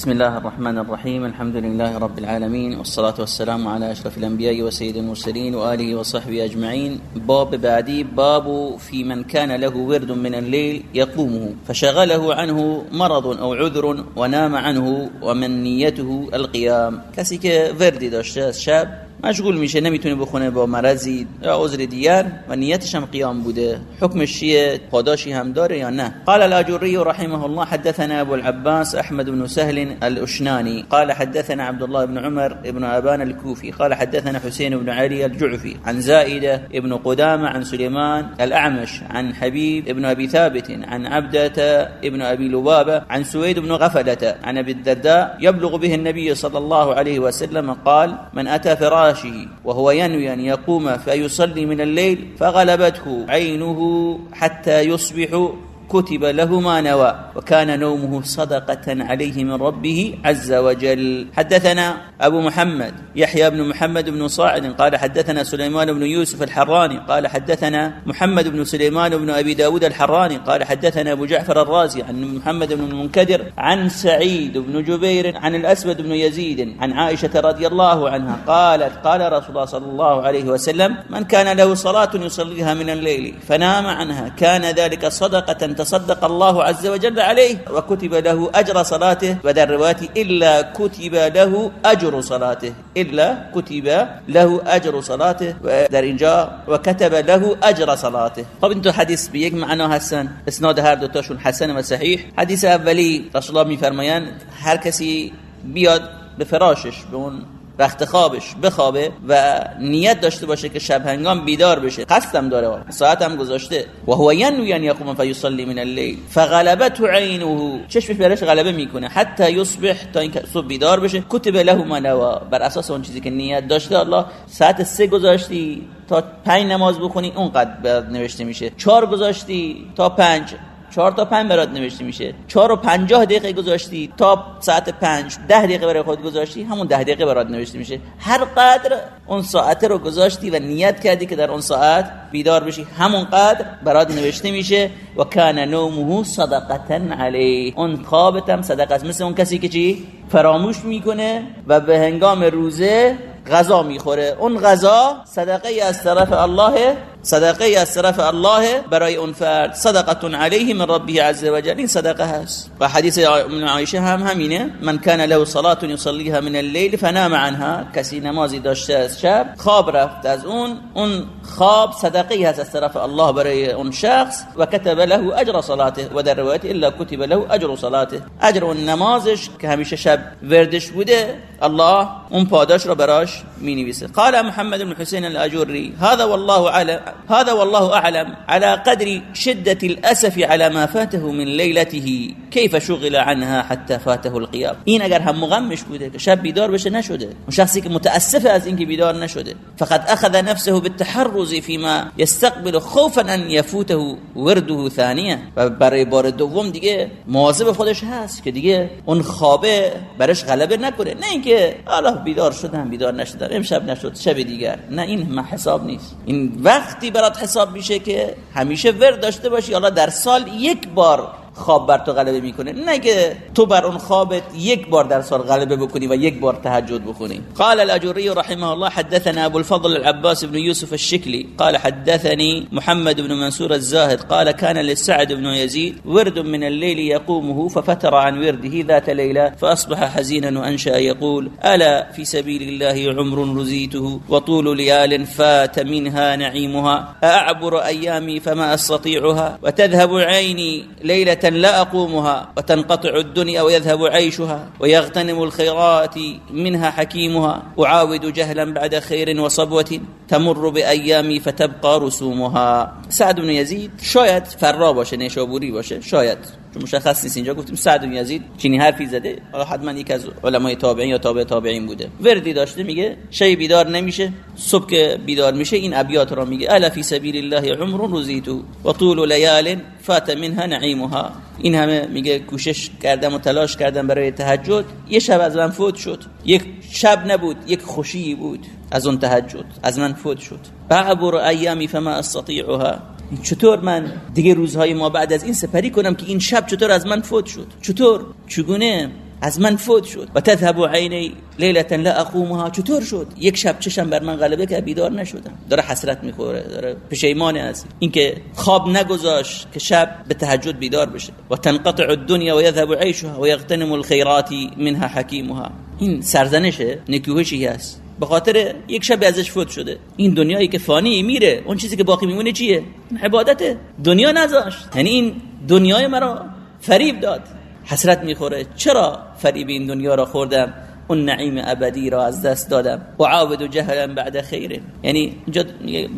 بسم الله الرحمن الرحيم الحمد لله رب العالمين والصلاة والسلام على أشرف الأنبياء وسيد المرسلين وآله وصحبه أجمعين باب بعدي باب في من كان له ورد من الليل يقومه فشغله عنه مرض أو عذر ونام عنه ومن نيته القيام كسيك وردي داشته شاب مشغول میشه نمی‌تونه بخونه با مرضی یا عذر دیگر و نیتش هم قیام بوده. حکمش چیه؟ پاداشی هم داره یا نه؟ قال الاجوری رحمه الله حدثنا ابو العباس احمد بن سهل الاشناني قال حدثنا عبد الله بن عمر ابن ابان الكوفي. قال حدثنا حسين بن علي الجعفي عن زائده ابن قدامه عن سليمان الاعمش عن حبيب ابن ابي ثابت عن عبده ابن ابي لبابه عن سويد بن غفله عن ابي الدرداء. يبلغ به النبي صلى الله عليه وسلم قال من اتى فراش فراشه وهو ينوي أن يقوم فيصلي من الليل فغلبته عينه حتى يصبح كتب له ما نوى وكان نومه صدقة عليه من ربه عز وجل. حدثنا أبو محمد يحيى بن محمد بن صاعد قال حدثنا سليمان بن يوسف الحراني قال حدثنا محمد بن سليمان بن أبي داود الحراني قال حدثنا أبو جعفر الرازي عن محمد بن المنكدر عن سعيد بن جبير عن الأسود بن يزيد عن عائشة رضي الله عنها قالت قال رسول الله صلى الله عليه وسلم من كان له صلاة يصليها من الليل فنام عنها كان ذلك صدقة تصدق الله عز وجل عليه وكتب له أجر صلاته ودر رواية إلا كتب له أجر صلاته إلا كتب له أجر صلاته ودر إنجا وكتب له أجر صلاته. طب انتو حديث بيك معنا حسن؟ اسناد هر دوتاشون حسن وصحيح حديث أولي رسول الله میفرمایند هر کسی بیاد به فراشش به اون وقت خوابش بخوابه و نیت داشته باشه که شب هنگام بیدار بشه. قصدم داره ساعت هم گذاشته. و هو ینوی ان یقوم فیصلی من الليل فغلبته عینه چشمش برش غلبه می‌کنه. حتی یصبح تا اینکه صبح بیدار بشه. کتب له ما نوا بر اساس اون چیزی که نیت داشته الله ساعت سه گذاشتی تا پنج نماز بخونی اونقدر نوشته میشه. چهار گذاشتی تا پنج. چهار تا پنج برات نوشته میشه. چهار و پنجاه دقیقه گذاشتی تا ساعت پنج ده دقیقه برای خود گذاشتی همون ده دقیقه برات نوشته میشه. هر قدر اون ساعت رو گذاشتی و نیت کردی که در اون ساعت بیدار بشی همون قدر برات نوشته میشه. و کان نومه صدقتا علی اون خوابت هم صدقه است. مثل اون کسی که چی؟ فراموش می‌کنه و به هنگام روزه غذا می‌خوره. اون غذا صدقه از طرف الله صدقة از طرف الله برای اون فرد صدقة علیه من ربه عز وجل. این صدقة هست و حدیث من عایشه هم همینه من کان له صلاة یصلیها من الليل فنام عنها. کسی نمازی داشته از شب. خواب رفت از اون. اون خواب صدقة هست از طرف الله برای اون شخص. و كتب له أجر صلاته. و در روایت إلا كتب له أجر صلاته. أجر اون نمازش که همیشه شب وردش بوده. الله اون پاداش رو براش می نویسه قال محمد بن حسين الاجوري هذا والله أعلم. هذا والله اعلم على قدر شده الاسف على ما فاته من ليلته. كيف شغل عنها حتى فاته القيام؟ این اگر هم مغمش بوده که شب بیدار بشه نشده. اون شخصی که متاسف از اینکه بیدار نشده. فقد اخذ نفسه بالتحرز فيما يستقبل خوفا ان يفوته ورده ثانيه و برای بار دوم دیگه مواظب خودش هست که دیگه اون خوابه برش غلبه نکنه. نه اینکه الله بیدار شدم بیدار نشدم امشب نشد شب دیگر. نه این حساب نیست. این وقتی برات حساب میشه که همیشه ورد داشته باشی الله در سال یک بار خواب بر تو غلبه میکنه. نه که تو بر اون خوابت یک بار در سال غلبه بکنی و یک بار تهجد بخونی. قال الاجوری رحمه الله حدثنا أبو الفضل العباس بن يوسف الشكلي قال حدثني محمد بن منصور الزاهد قال كان للسعد بن يزيد ورد من الليل يقومه ففتر عن ورده ذات ليلة فأصبح حزينا وأنشأ يقول ألا في سبيل الله عمر رزيته وطول ليال فات منها نعيمها أعبر أيامي فما أستطيعها وتذهب عيني ليلة لا أقومها وتنقطع الدنيا ويذهب عيشها ويغتنم الخيرات منها حكيمها. أعاود جهلا بعد خير وصبوة تمر بأيامي فتبقى رسومها. سعد بن يزيد شاید فرا باشه نیشابوری باشه شاید چون مشخص نیست. اینجا گفتیم سعد بن یزید چینی حرفی زده. حالا حتما یک از علمای تابعین یا تابع تابعین بوده. وردی داشته میگه شی بیدار نمیشه. صبح که بیدار میشه این ابیات را میگه. الا فی سبیل الله عمر رزیتو و طول لیال فات منها نعیمها. این همه میگه کوشش کردم و تلاش کردم برای تهجد. یه شب از من فوت شد. یک شب نبود یک خوشی بود از اون تهجد. از من فوت شد. بعبر ایامی فما استطيعها چطور من دیگه روزهای ما بعد از این سپری کنم که این شب چطور از من فوت شد؟ چطور؟ چگونه از من فوت شد؟ و تذهب عینی لیلتا لا اقومها. چطور شد؟ یک شب چشم بر من غلبه که بیدار نشدم. داره حسرت می‌خوره داره پشیمان از اینکه خواب نگذاشت که شب به تهجد بیدار بشه. و تنقطع الدنیا و یذهب عیشها و یغتنم الخیرات منها حکیمها. این سرزنشه نکوهشی هست. به خاطر یک شب ازش فوت شده. این دنیایی که فانی میره اون چیزی که باقی میمونه چیه؟ عبادته. دنیا نذاشت. یعنی این دنیای مرا فریب داد. حسرت می‌خوره. چرا فریب این دنیا را خوردم؟ اون نعیم ابدی را از دست دادم. و عابد و جهلا بعد خیر. یعنی اینجا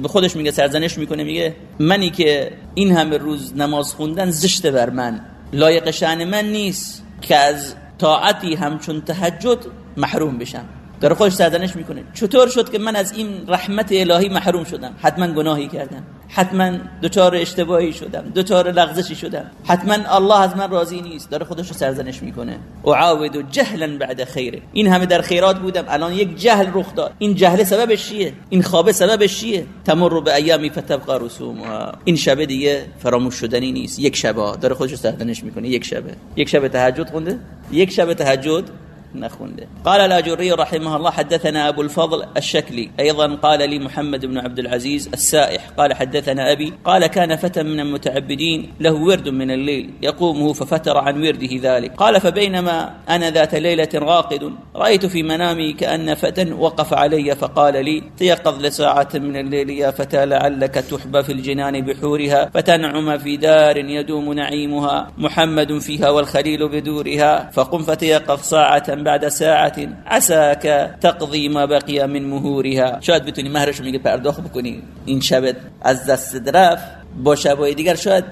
به خودش میگه سرزنش می‌کنه میگه منی که این همه روز نماز خوندن زشته بر من. لایق شان من نیست که از طاعتی همچون تهجد محروم بشم. داره خودش سرزنش می‌کنه. چطور شد که من از این رحمت الهی محروم شدم؟ حتما گناهی کردم. حتما دوچار اشتباهی شدم. دوچار لغزشی شدم. حتما الله از من راضی نیست. داره خودش رو سرزنش می‌کنه. اعاود جهلا بعد خیره. این همه در خیرات بودم. الان یک جهل رخ داد. این جهل سببش چیه؟ این خواب سببش چیه؟ تمر به ایامی فتبقى رسومها. این شب دیگه فراموش شدنی نیست. یک شبا داره خودش رو سرزنش می‌کنه. یک شبه. یک شب تهجد خونده؟ یک شب تهجد نخونده. قال الأجري رحمه الله حدثنا أبو الفضل الشكلي. أيضا قال لي محمد بن عبد العزيز السائح. قال حدثنا أبي قال كان فتى من المتعبدين له ورد من الليل يقومه ففتر عن ورده ذلك. قال فبينما أنا ذات ليلة راقد رأيت في منامي كأن فتى وقف علي فقال لي تيقظ لساعة من الليل يا فتى لعلك تحبى في الجنان بحورها فتنعم في دار يدوم نعيمها محمد فيها والخليل بدورها فقم فتيقظ ساعة بعد ساعت عساك تقضی ما بقی من مهورها. شاید بتونی مهرش میگه پرداخت بکنی. این شبت از دست رفت با شبای دیگر شاید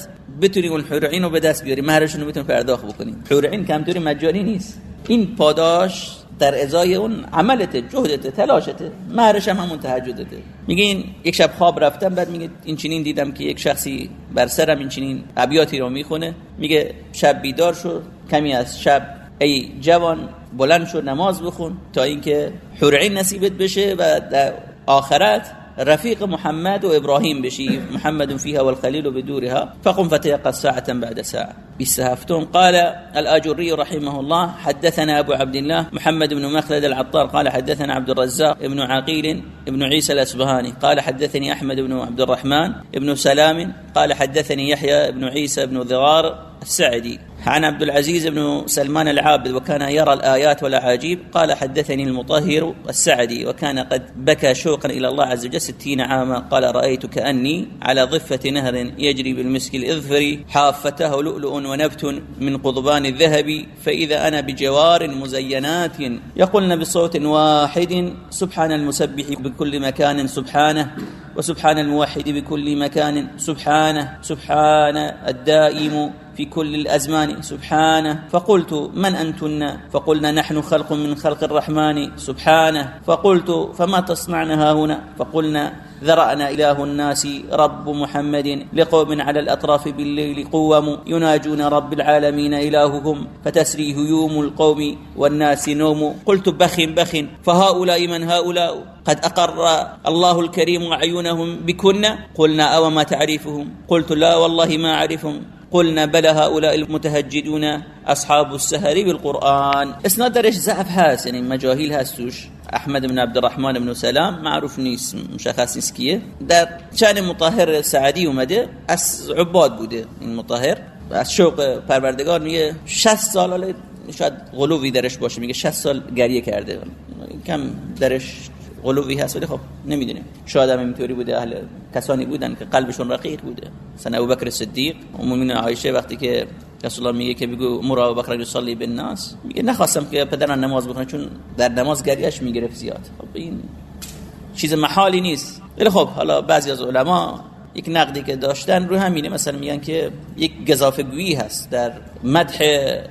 بتونی اون حورعین رو به دست بیاری مهرشون رو بتونی پرداخت بکنی. حورعین کمتوری مجانی این پاداش در ازای اون عملت جهدت تلاشت مهرش هم همون تهجدته میگه این یک شب خواب رفتم بعد میگه این چنین دیدم که یک شخصی بر سرم این چنین ابیاتی رو می‌خونه. میگه شب بیدار شد کمی از شب ای جوان بلند شو نماز بخون تا اینکه حورعین نصیبت بشه و در آخرت رفيق محمد وإبراهيم بشي محمد فيها والخليل بدورها فقم فتيقظ ساعة بعد ساعة. بالسهفتون قال الآجري رحمه الله حدثنا أبو عبد الله محمد بن مخلد العطار قال حدثنا عبد الرزاق ابن عقيل ابن عيسى الأسبهاني قال حدثني أحمد بن عبد الرحمن ابن سلام قال حدثني يحيى بن عيسى بن ذغار السعدي. عن عبد العزيز بن سلمان العابد وكان يرى الآيات والأعاجيب قال حدثني المطهر السعدي وكان قد بكى شوقا إلى الله عز وجل ستين عاما قال رأيت كأني على ضفة نهر يجري بالمسك الإظفر حافته لؤلؤ ونبت من قضبان الذهب فإذا أنا بجوار مزينات يقولن بصوت واحد سبحان المسبح بكل مكان سبحانه وسبحان الموحد بكل مكان سبحانه سبحان الدائم في كل الأزمان. سبحانه. فقلت من أنتن؟ فقلنا نحن خلق من خلق الرحمن. سبحانه. فقلت فما تصنعن هنا؟ فقلنا ذرأنا إله الناس رب محمد لقوم على الأطراف بالليل قوم يناجون رب العالمين إلههم فتسري هيوم القوم والناس نوم. قلت بخ بخ فهؤلاء من هؤلاء؟ قد أقر الله الكريم أعينهم بكن؟ قلنا أو ما تعرفهم؟ قلت لا والله ما أعرفهم. قلنا بلى هؤلاء المتهجدون اصحاب السهر بالقرآن. اسناد درش ضعف هست یعنی مجاهیل هستوش احمد بن عبد الرحمن بن سلام معروف نیست مشخص نیست در چند مطهر سعدی اومده از عباد بوده این مطهر. از شوق پروردگار میگه 60 سال شاید غلوی درش باشه میگه 60 سال گریه کرده. کم درش غلوی هست ولی خب نمی‌دونیم. شاید هم اینطوری بوده اهل کسانی بودن که قلبشون رقیق بوده. مثلا ابوبکر صدیق و مومن عایشه وقتی که رسول الله میگه که بگو مرا ابوبکر یصلی بالناس میگه نخواستم که پدرم نماز بخونه چون در نماز گریهش می‌گرفت زیاد. خب این چیز محالی نیست. ولی خب حالا بعضی از علما یک نقدی که داشتن رو همینه مثلا میگن که یک گزافگویی هست در مدح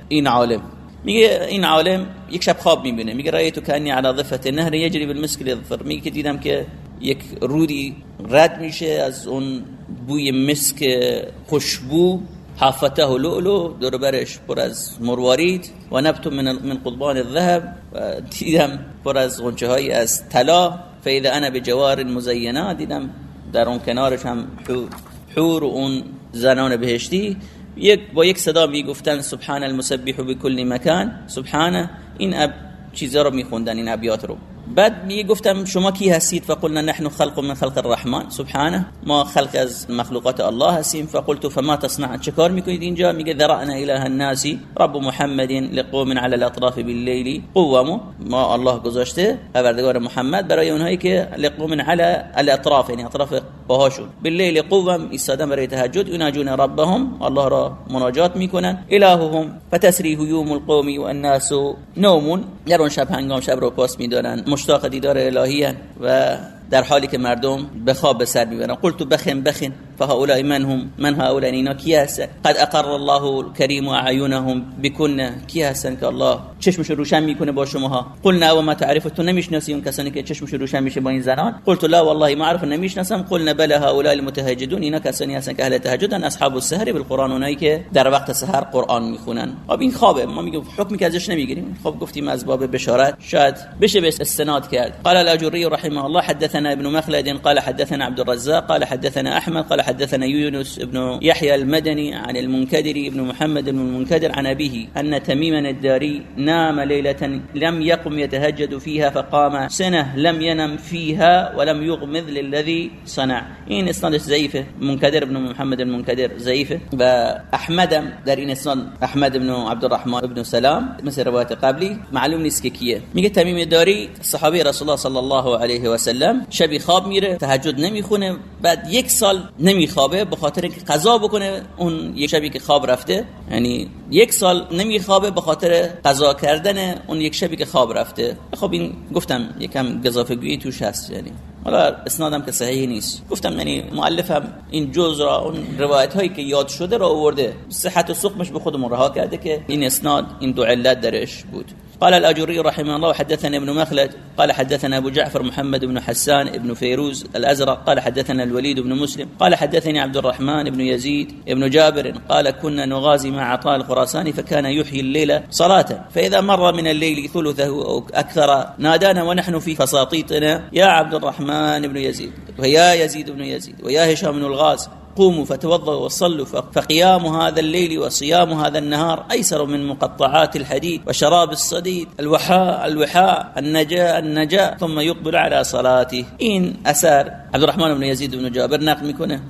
این عالم. میگه این عالم یک شب خواب می‌بینه. میگه رایتو کانی علی ضفه نهر یجری بالمسک الاظفر میگه که دیدم که یک رودی رد میشه از اون بوی مسک خوشبو. حافته دور برش پر از مروارید. و نبت من من قضبان الذهب. دیدم پر از غنچه های از طلا. فاذا انا بجوار مزینات دیدم در اون کنارش هم حور و اون زنان بهشتی. یک با یک صدا می‌گفتن سبحان المسبح بكل مکان. سبحانه این اب چیزا رو میخوندن این ابیات رو. بعد میگه گفتم شما کی هستید؟ فقلنا نحن خلق من خلق الرحمن. سبحانه. ما خلق از مخلوقات الله هستیم. فقلت فما تصنع. چه کار میکنید اینجا؟ میگه ذرعنا اله الناس. رب محمد لقوم على الاطراف بالليل قوموا ما الله گذاشته پروردگار محمد برای اونهایی که لقوم على الاطراف یعنی اطراف باهاشون. بالليل قوم ایستادن برای تهجد. یناجون ربهم. الله را مناجات میکنن. الههم فتسری هیوم القوم والناس نوم. در اون شب هنگام شب رو پاس میدارن. مشتاق دیدار الهی و در حالی که مردم به خواب به سر می‌برن. قلت بخن بخن. فهؤلاء من هم من هؤلاء اینا کی هستن؟ قد اقر الله الكريم اعینهم بكن کی هستن که الله چشمش روشن می‌کنه با شماها. قلنا و ما تعرف تو نمی‌شناسی اون کسانی که چشمش روشن میشه با این زنان؟ قلت لا والله ما اعرف نمی‌شناسم. قلنا بله هؤلاء المتهجدون. اینا کسانی هستن که اهل تهجدن. اصحاب السحر بالقران اونایی که در وقت سحر قرآن می‌خونن. خب این خوابه. ما میگیم حکمی که ازش نمی‌گیریم. خب گفتیم از باب بشارت. شاید بشه به استناد کرد. قال الاجوری رحمه الله حدثنا ابن مخلد قال حدثنا عبد الرزاق قال حدثنا احمد قال حدثنا يونس ابن يحيى المدني عن المنكدر ابن محمد المنكدر عن أبيه أن تميما الداري نام ليلة لم يقم يتهجد فيها فقام سنة لم ينم فيها ولم يغمض للذي صنع. إن إسناد ضعيفة منكدر بن محمد المنكدر ضعيفة وأحمد در إن إسناد أحمد بن عبد الرحمن بن سلام. مثل رواية قبلي معلوم نیست که کیه. میگه تمیم داری رسول الله صلی الله علیه و سلم شبی خواب میره تهجد نمی‌خونه بعد یک سال نمیخوابه به خاطر اینکه قضا بکنه. اون یک شبی که خواب رفته یعنی یک سال نمیخوابه به خاطر قضا کردن اون یک شبی که خواب رفته. خب این گفتم یکم گزافگویی توش هست یعنی. حالا اسنادم که صحیح نیست. گفتم یعنی مؤلفم این جز را اون روایت هایی که یاد شده را آورده. صحت و سقمش به خودمون رها کرده که این اسناد این دو علت درش بود. قال الأجوري رحمه الله حدثنا ابن مخلد قال حدثنا أبو جعفر محمد بن حسان بن فيروز الأزرق قال حدثنا الوليد بن مسلم قال حدثني عبد الرحمن بن يزيد بن جابر قال كنا نغازي مع عطاء الخراساني فكان يحيي الليل صلاة فإذا مر من الليل ثلثه أو أكثر نادانا ونحن في فساطيطنا يا عبد الرحمن بن يزيد ويا يزيد بن يزيد ويا هشام بن الغاز قوموا فتوضوا وصلوا فقيام هذا الليل وصيام هذا النهار أيسر من مقطعات الحديد وشراب الصديد الوحاء الوحاء النجاء النجاء ثم يقبل على صلاته. این اثر عبدالرحمن بن یزید بن جابر نقل میکنه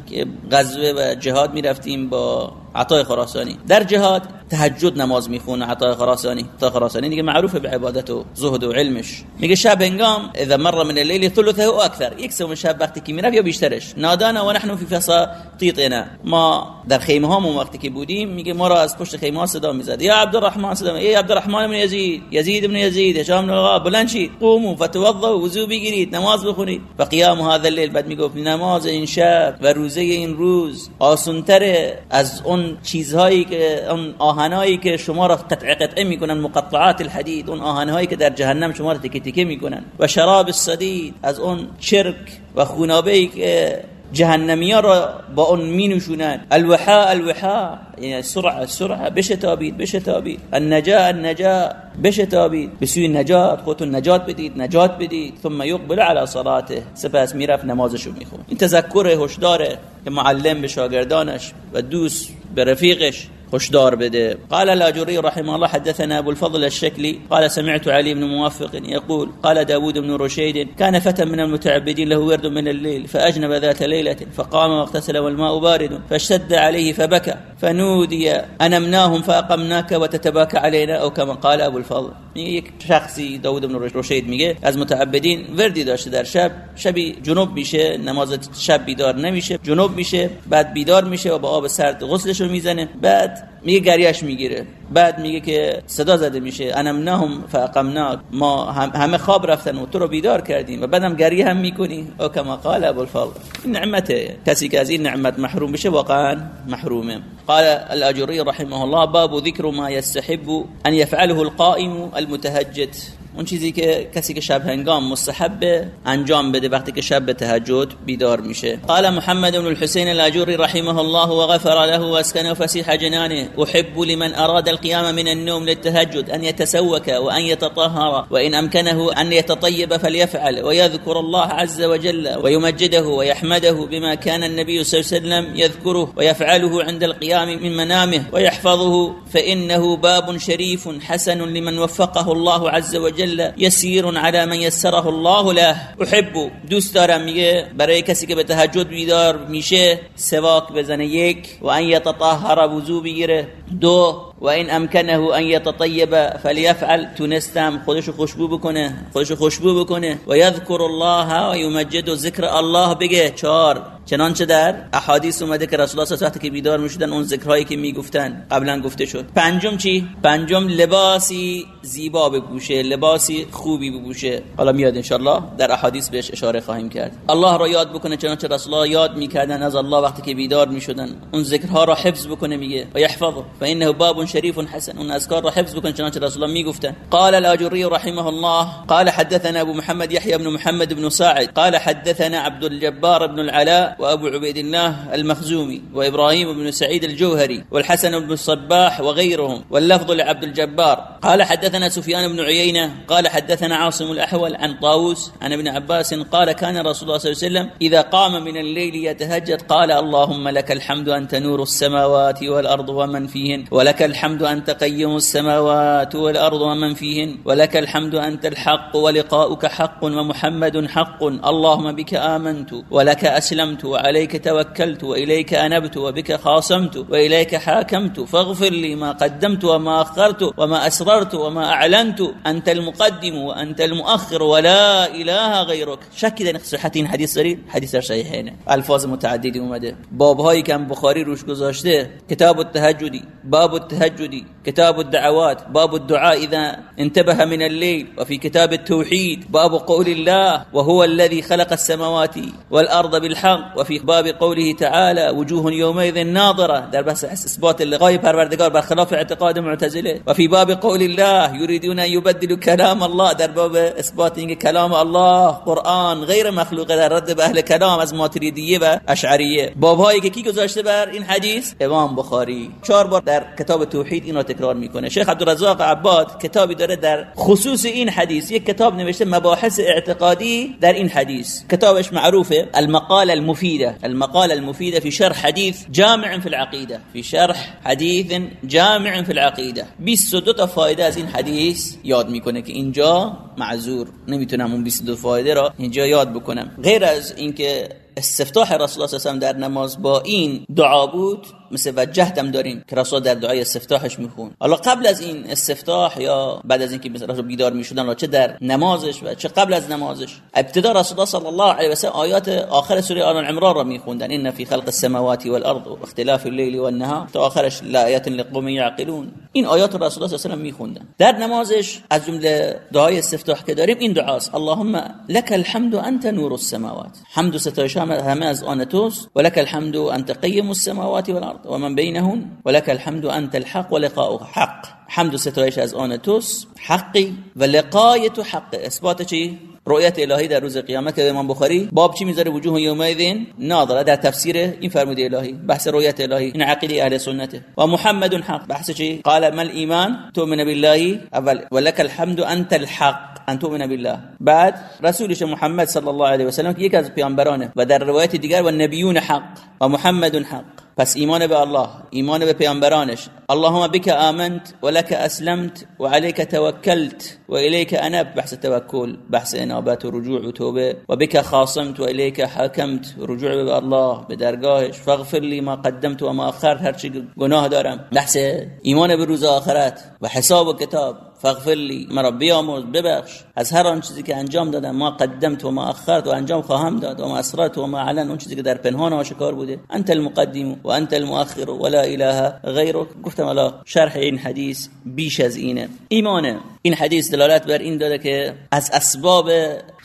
غزوة و جهاد میرفتیم با عطای خراسانی. در جهاد تهجد نماز می‌خونه عطای خراسانی. عطای خراسانی دیگه معروف به عبادت و زهد و علمش. میگه شب هنگام اذا مر من الليل ثلثه او اكثر یک سوم شب وقتی که می‌رفت یا بیشترش. نادانا و نحن فی فساطیطنا ما در خیمه هامون وقتی که بودیم میگه ما را از پشت خیمه ها صدا می‌زد. یا عبدالرحمن صدا ای عبدالرحمن بن یزید یزید بن یزید هشام بن الغاب بلند شید. قوموا فتوضوا وضو بگیرید نماز بخونید. فقیام هذا الليل بعد می‌گفت نماز این شب و روزه این روز آسونتر از اون چیزهایی که اون آهنایی که شما را قطع قطعه می‌کنن مقطعات الحدید اون آهنهایی که در جهنم شما را تکه تکه می‌کنن. و شراب الصدید از اون چرک و خونابه که جهنمیا را با اون می نوشونن الوحا الوحا. یعنی سرعه سرعه بشتابید بشتابید النجاء النجاء بشتابید به سوی نجات خودتون نجات بدید نجات بدید. ثم يقبل على صلاته. سپس می‌رفت نمازشو میخون این تذکر هشداره که معلم به شاگردانش و دوست به رفیقش هشدار بده. قال الأجري رحمه الله حدثنا أبو الفضل الشكلي قال سمعت علي بن موفق يقول قال داود بن رشيد كان فتى من المتعبدين له ورد من الليل فأجنب ذات ليلة فقام واغتسل والماء بارد فاشتد عليه فبكى فنودي أنمناهم فأقمناك وتتباكى علينا أو كما قال أبو الفضل. یک شخصی داود بن رشید میگه از متعبدین وردی داشته در شب. شبی جنوب میشه نماز شب بیدار نمیشه جنوب میشه بعد بیدار میشه و با آب سرد غسلشو میزنه. بعد میگه گریش می‌گیره. بعد میگه که صدا زده میشه. انمناهم فاقمناک. ما همه خواب رفتن و تو رو بیدار کردیم و بعدم گریه هم می‌کنی. او کما قال ابو الفضل. این نعمته. کسی که از این نعمت محروم بشه واقعا محرومه. قال الاجری رحمه الله باب ذکر ما يستحب ان يفعله القائم المتهجد. اون چیزی که کسی که شب هنگام مستحب انجام بده وقتی که شب به تهجد بیدار میشه. قال محمد بن الحسين الاجوری رحمه الله وغفر له واسكنه فسيح جنانه. احب لمن اراد القيام من النوم للتهجد أن يتسوك وأن يتطهر وإن أمكنه أن يتطيب فليفعل ويذكر الله عز وجل ويمجده ويحمده بما كان النبي صلى الله عليه وسلم يذكره ويفعله عند القيام من منامه ويحفظه فإنه باب شريف حسن لمن وفقه الله عز وجل يسير على من يسره الله له. أحب دوست دارم میگه برای کسی که به تهجد بیدار میشه سواک بزنه یک و ان یتطهر وضو بگیره دو و این امکنه ان یتطیب فلیفعل تونستم خودش خوشبو بکنه خودش خوشبو بکنه. و یذکر الله و یمجد و ذکر الله بگه چهار چنانچه در احادیث اومده که رسول الله صلی که بیدار می‌شدن اون ذکرهایی که می‌گفتن قبلا گفته شد. پنجم چی؟ پنجم لباسی زیبا بپوشه لباسی خوبی بپوشه. حالا میاد انشالله در احادیث بهش اشاره خواهیم کرد. الله را یاد بکنه چنانچه رسول الله یاد می‌کردن از الله وقتی که بیدار می‌شدن. اون ذکرها را حفظ بکنه میگه. و یحفظه فانه باب شریف حسن. را حفظ بکنه چنانچه رسول الله میگفتن قال الاجری رحمه الله. قال حدثنا أبو محمد يحيى بن محمد بن ساعد قال حدثنا عبد الجبار بن العلاء وأبو عبيد الله المخزومي وإبراهيم بن سعيد الجوهري والحسن بن الصباح وغيرهم واللفظ لعبد الجبار. قال حدثنا سفيان بن عيينة. قال حدثنا عاصم الأحول عن طاووس عن ابن عباس قال كان رسول الله صلى الله عليه وسلم إذا قام من الليل يتهجد قال اللهم لك الحمد أنت نور السماوات والأرض ومن فيهن ولك الحمد أنت قيم السماوات والأرض ومن فيهن ولك الحمد أنت الحق ولقاؤك حق ومحمد حق. اللهم بك آمنت ولك أسلمت وعليك توكلت وإليك أنبت وبك خاصمت وإليك حاكمت. فاغفر لي ما قدمت وما أخرت وما أسررت وما أعلنت. أنت المقدم وأنت المؤخر ولا إله غيرك. شك در صحت این حدیث دارید حدیث در صحیحینه ألفاظ متعددی اومده باب هایی که بخاری روش گذاشته. کتاب باب التهجدی كتاب الدعوات باب الدعاء إذا انتبه من الليل وفي كتاب التوحيد باب قول الله وهو الذي خلق السماوات والأرض بالحق وفي باب قوله تعالى وجوه يومئذ ناظرة در بس إثبات اللقاء پروردگار برخلاف اعتقاد معتزله. وفي باب قول الله يريدون أن يبدلوا كلام الله در باب إثبات كلام الله قرآن غير مخلوق در رد به کلام از ماتریدیه و اشعریه. باب هایی که کی گذاشته بر این حدیث؟ امام بخاری. چهار بار در کتاب توحید اینو تکرار می‌کنه. شیخ عبدالرزاق عباد کتابی داره در خصوص این حدیث. یک کتاب نوشته مباحث اعتقادی در این حدیث. کتابش معروفه. المقال المفيدة المقال المفيدة في شرح حديث جامع في العقيدة في شرح حديث جامع في العقيدة 22 تا فایده از این حدیث یاد می‌کنه که اینجا معذور. نمی‌تونم اون 22 فایده را اینجا یاد بکنم. غیر از اینکه استفتاح رسول الله صلی در نماز با این دعا بود مثل وجهت هم داریم که رسول در دعای استفتاحش میخون. حالا قبل از این استفتاح یا بعد از اینکه مثلا بیدار می‌شدن چه در نمازش و چه قبل از نمازش؟ ابتدا رسول الله صلی الله علیه و سلم آیات آخر سوره آل عمران را میخوندن. ان فی خلق السماوات والارض واختلاف الليل والنهار تا آخرش لآیات لقوم یعقلون این آیات رسول الله صلی الله علیه و سلم میخوندن. در نمازش از جمله دعای استفتاح که داریم این دعاست. اللهم لك الحمد انت نور السماوات حمد و ستایش همه از آن توست. ولك الحمد انت قیم السماوات والارض ومن بينهن ولك الحمد أنت الحق ولقاؤك حق. حمد ستایش از آن توس حقی و تو حق اثبات چی؟ رؤیت در روز قیامت که امام بخاری باب چی می‌ذاره؟ وجوه یومئذ ناظره. در تفسیر این فرموده الهی بحث رؤیت الهی این عقیده اهل سنته. و محمد حق. بحث چی؟ قال ما الايمان تؤمن بالله؟ اول ولك الحمد انت الحق. ان تؤمن بالله. بعد رسولش محمد صلی الله علیه و سلم یک از پیامبرانه و در روایت دیگر و حق و محمد حق. پس ایمان به الله ایمان به پیامبرانش. اللهم بك آمنت ولك اسلمت وعليك توكلت واليك انب بحث توکل بحث انابت و رجوع و توبه. و خاصمت واليك حكمت رجوع به الله به درگاهش. فاغفر لي ما قدمت و ما اخرت هر چی گناه دارم. بحث ایمان به روز آخرت و حساب و کتاب. فاغفر لي. مرا بیامرز ببخش. از هر آن چیزی که انجام دادم ما قدمت و ما اخرت و انجام خواهم داد و ما اسرت و ما علن. اون چیزی که در پنهان آشکار بوده. انت المقدم و انت المؤخر ولا اله غیرك گفتم الا شرح این حدیث بیش از اینه. ایمانه. این حدیث دلالت بر این داده که از اسباب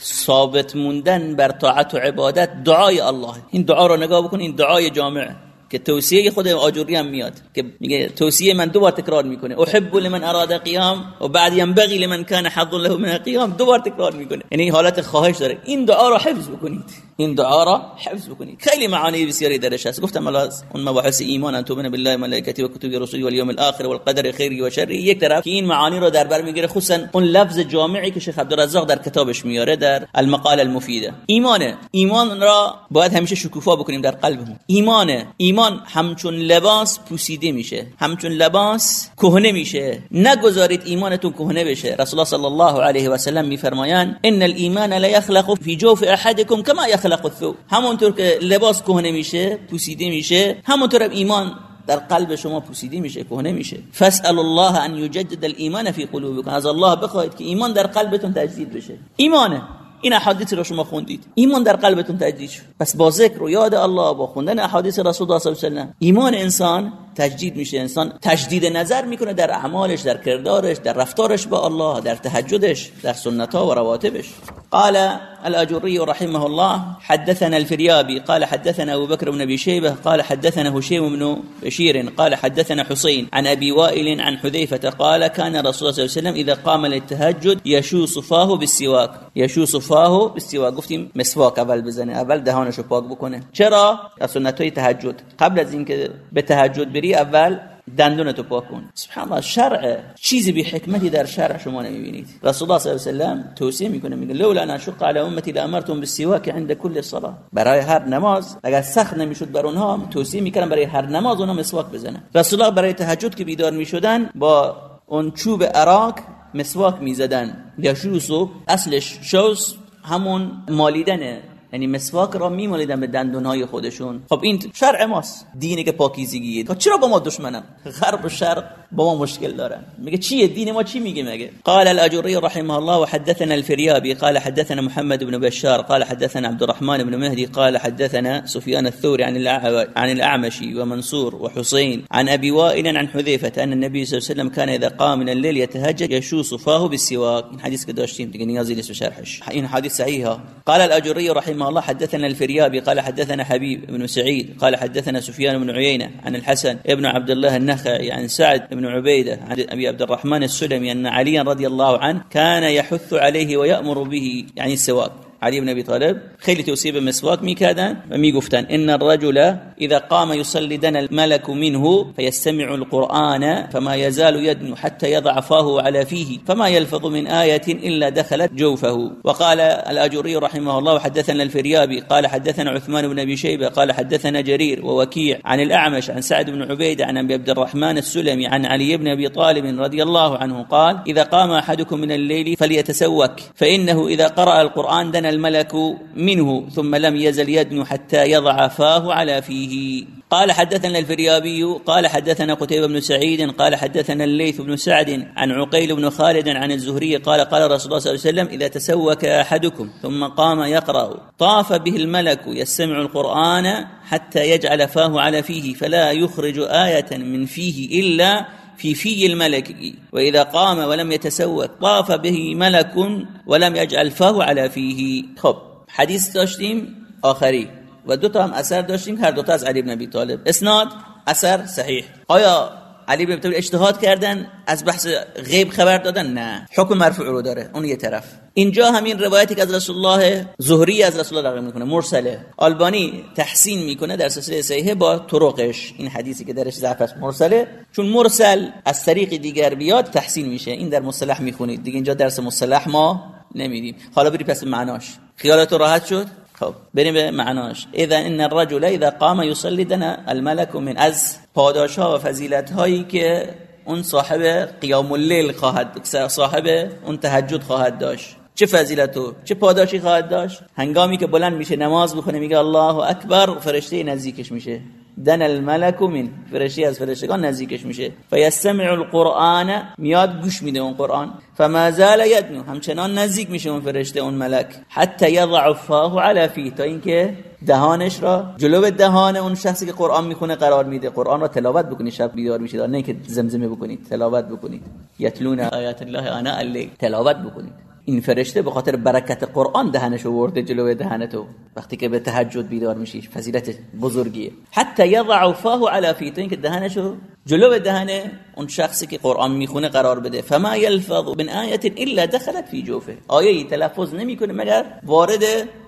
ثابت موندن بر طاعت و عبادت دعای الله. این دعا رو نگاه بکن. این دعای جامع. که توصیه خود آجوری هم میاد که میگه توصیه من دو بار تکرار می‌کنه. احب لمن اراد قیام و بعد ينبغي لمن كان حظ له من القيام دو بار تکرار می‌کنه. یعنی حالت خواهش داره. این دعا رو حفظ بکنید. این دعا را حفظ بکنید. خیلی معانی بسیاری درش هست. گفتم الله اون مباحث ایمان ان تؤمن بالله ملائکته و کتب رسول و الیوم الاخر والقدر خیری و شری یک طرف که این معانی رو در بر می‌گیره خصوصا اون لفظ جامعی که شیخ عبدالرزاق در کتابش میاره در المقال المفیده. ایمانه ایمان را باید همیشه شکوفا بکنیم در قلبمون. ایمانه ایمان همچون لباس پوسیده میشه همچون لباس کهنه میشه. نگذارید ایمانتون کهنه بشه. رسول الله صلی الله علیه و سلم میفرمایند ان الايمان لا يخلق في جوف احدكم كما يخلق الثوب. همونطور که لباس کهنه میشه پوسیده میشه. همونطور ایمان در قلب شما پوسیده میشه کهنه میشه. فاسال الله ان يجدد الايمان في قلوبكم از الله بخواید که ایمان در قلبتون تجدید بشه. ایمانه. این احادیث رو شما خوندید. ایمان در قلبتون تجدید شد. پس با ذکر و یاد الله با خوندن احادیث رسول الله صلی الله علیه و ایمان انسان تجدید میشه. انسان تجدید نظر می‌کنه در اعمالش در کردارش در رفتارش با الله در تهجدش در سنت ها و رواتبش. قال الأجري رحمه الله حدثنا الفريابي قال حدثنا أبو بكر بن أبي شيبة قال حدثنا هشيم بن بشير قال حدثنا حسين عن أبي وائل عن حذيفة قال كان رسول الله صلى الله عليه وسلم إذا قام للتهجد يشو صفاه بالسواك. يشو صفاه بالسواك. گفتیم مسواک اول بزنه اول دهانشو پاک بکنه. چرا؟ از سنت تهجد. قبل از اینکه به تهجد بری اول دندونتو پاک کن. سبحان الله شرع چیزی بی حکمتی در شرع شما نمی‌بینید. رسول الله صلی الله علیه و سلم توصیه می‌کنه میگه لولا ان اشق علی امتی لامرتم بالسواک عند كل صلاه برای هر نماز اگر سخت نمی‌شد بر اونها توصیه می‌کردم برای هر نماز اونها مسواک بزنن. رسول الله برای تهجد که بیدار می‌شدن با اون چوب عراق مسواک می‌زدن. یا شوسو اصلش شوس همون مالیدنه یعنی مسواک را میمالیدن به دندونهای خودشون. خب این شرع ماست. دینی که پاکیزگیه. خب چرا با ما دشمنن؟ غرب و شرق با ما مشکل دارن. میگه چیه؟ دین ما چی میگه مگه؟ قال الاجوری رحمه الله وحدثنا الفريابي. قال حدثنا محمد بن بشار. قال حدثنا عبد الرحمن بن مهدي. قال حدثنا سفيان الثوري عن عن الاعمش ومنصور وحسين عن أبي وائل عن حذيفة أن النبي صلى الله عليه وسلم كان إذا قام من الليل يتهجد يشو صفاه بالسواك. داشتیم دیگه نیازی نیست شرحش این حدیث صحیحه قال الاجوری رحمه الله حدثنا الفريابي قال حدثنا حبيب بن سعيد قال حدثنا سفيان بن عيينة عن الحسن ابن عبد الله النخعي عن سعد بن عبيدة عن أبي عبد الرحمن السلمي أن عليا رضي الله عنه كان يحث عليه ويأمر به يعني السواك علي بن أبي طالب خیلی توصیه به مسواک میکردن و میگفتن إن الرجل إذا قام يصلي دنا الملك منه فيستمع القرآن فما يزال يدنو حتى يضع فاه على فيه فما يلفظ من آية إلا دخلت جوفه. وقال الأجري رحمه الله وحدثنا الفريابي قال حدثنا عثمان بن أبي شيبة قال حدثنا جرير ووكيع عن الأعمش عن سعد بن عبيدة عن أبي عبد الرحمن السلمي عن علي بن أبي طالب رضي الله عنه قال إذا قام أحدكم من الليل فليتسوك فإنه إذا قرأ القرآن دنا الملك منه ثم لم يزل يدنو حتى يضع فاه على فيه. قال حدثنا الفريابي قال حدثنا قتيبة بن سعيد قال حدثنا الليث بن سعد عن عقيل بن خالد عن الزهري قال قال رسول الله صلى الله عليه وسلم إذا تسوك أحدكم ثم قام يقرأ. طاف به الملك يستمع القرآن حتى يجعل فاه على فيه فلا يخرج آية من فيه إلا في في الملك. وإذا قام ولم يتسوك طاف به ملك ولم يجعل فاه على فيه. خب حدیث داشتیم آخری. و دو تا هم اثر داشتیم هر دو تا از علی بن ابی طالب. اسناد اثر صحیح. آیا علی بن اجتهاد کردن از بحث غیب خبر دادن؟ نه. حکم مرفوع رو داره اون یه طرف. اینجا همین روایتی که از رسول الله زهری از رسول الله نقل می‌کنه مرسله. آلبانی تحسین می‌کنه در سلسله صحیحه با طرقش. این حدیثی که درش ضعف است مرسله. چون مرسل از طریق دیگر بیاد تحسین میشه. این در مصطلح می‌خونید. دیگه اینجا درس مصطلح ما نمیدیم. حالا بری پس معناش. خیالت راحت شد؟ خب بریم به معناش. اذا ان الرجل اذا قام يصلي دنا الملك من از پاداشها و فضیلت هایی که اون صاحب قیام اللیل خواهد صاحب اون تهجد خواهد داشت. چه فضیلتو چه پاداشی خواهد داشت؟ هنگامی که بلند میشه نماز بخونه میگه الله اکبر فرشته نزدیکش میشه. دن الملك من فرشته از فرشتگان نزدیکش میشه. فیستمع القرآن میاد گوش میده اون قرآن. فما زال یدنو همچنان نزدیک میشه اون فرشته اون ملک. حتی یضع فاه علی فیه تا اینکه دهانش را جلو دهان اون شخصی که قرآن می‌خونه قرار میده. قرآن را تلاوت بکنید شب بیدار میشید نه که زمزمه بکنید تلاوت بکنید یتلون آیات الله انا اللیل تلاوت بکنید این فرشته به خاطر برکت قرآن دهنش ورده جلوی دهنتو. وقتی که به تهجد بیدار میشی فضیلت بزرگیه. حتی یضع فاه علی فی تو اینکه دهنشو جلو دهن اون شخصی که قرآن می‌خونه قرار بده. فما یلفظ من آیه الا دخلت فی جوفه. آیه تلفظ نمی‌کنه مگر وارد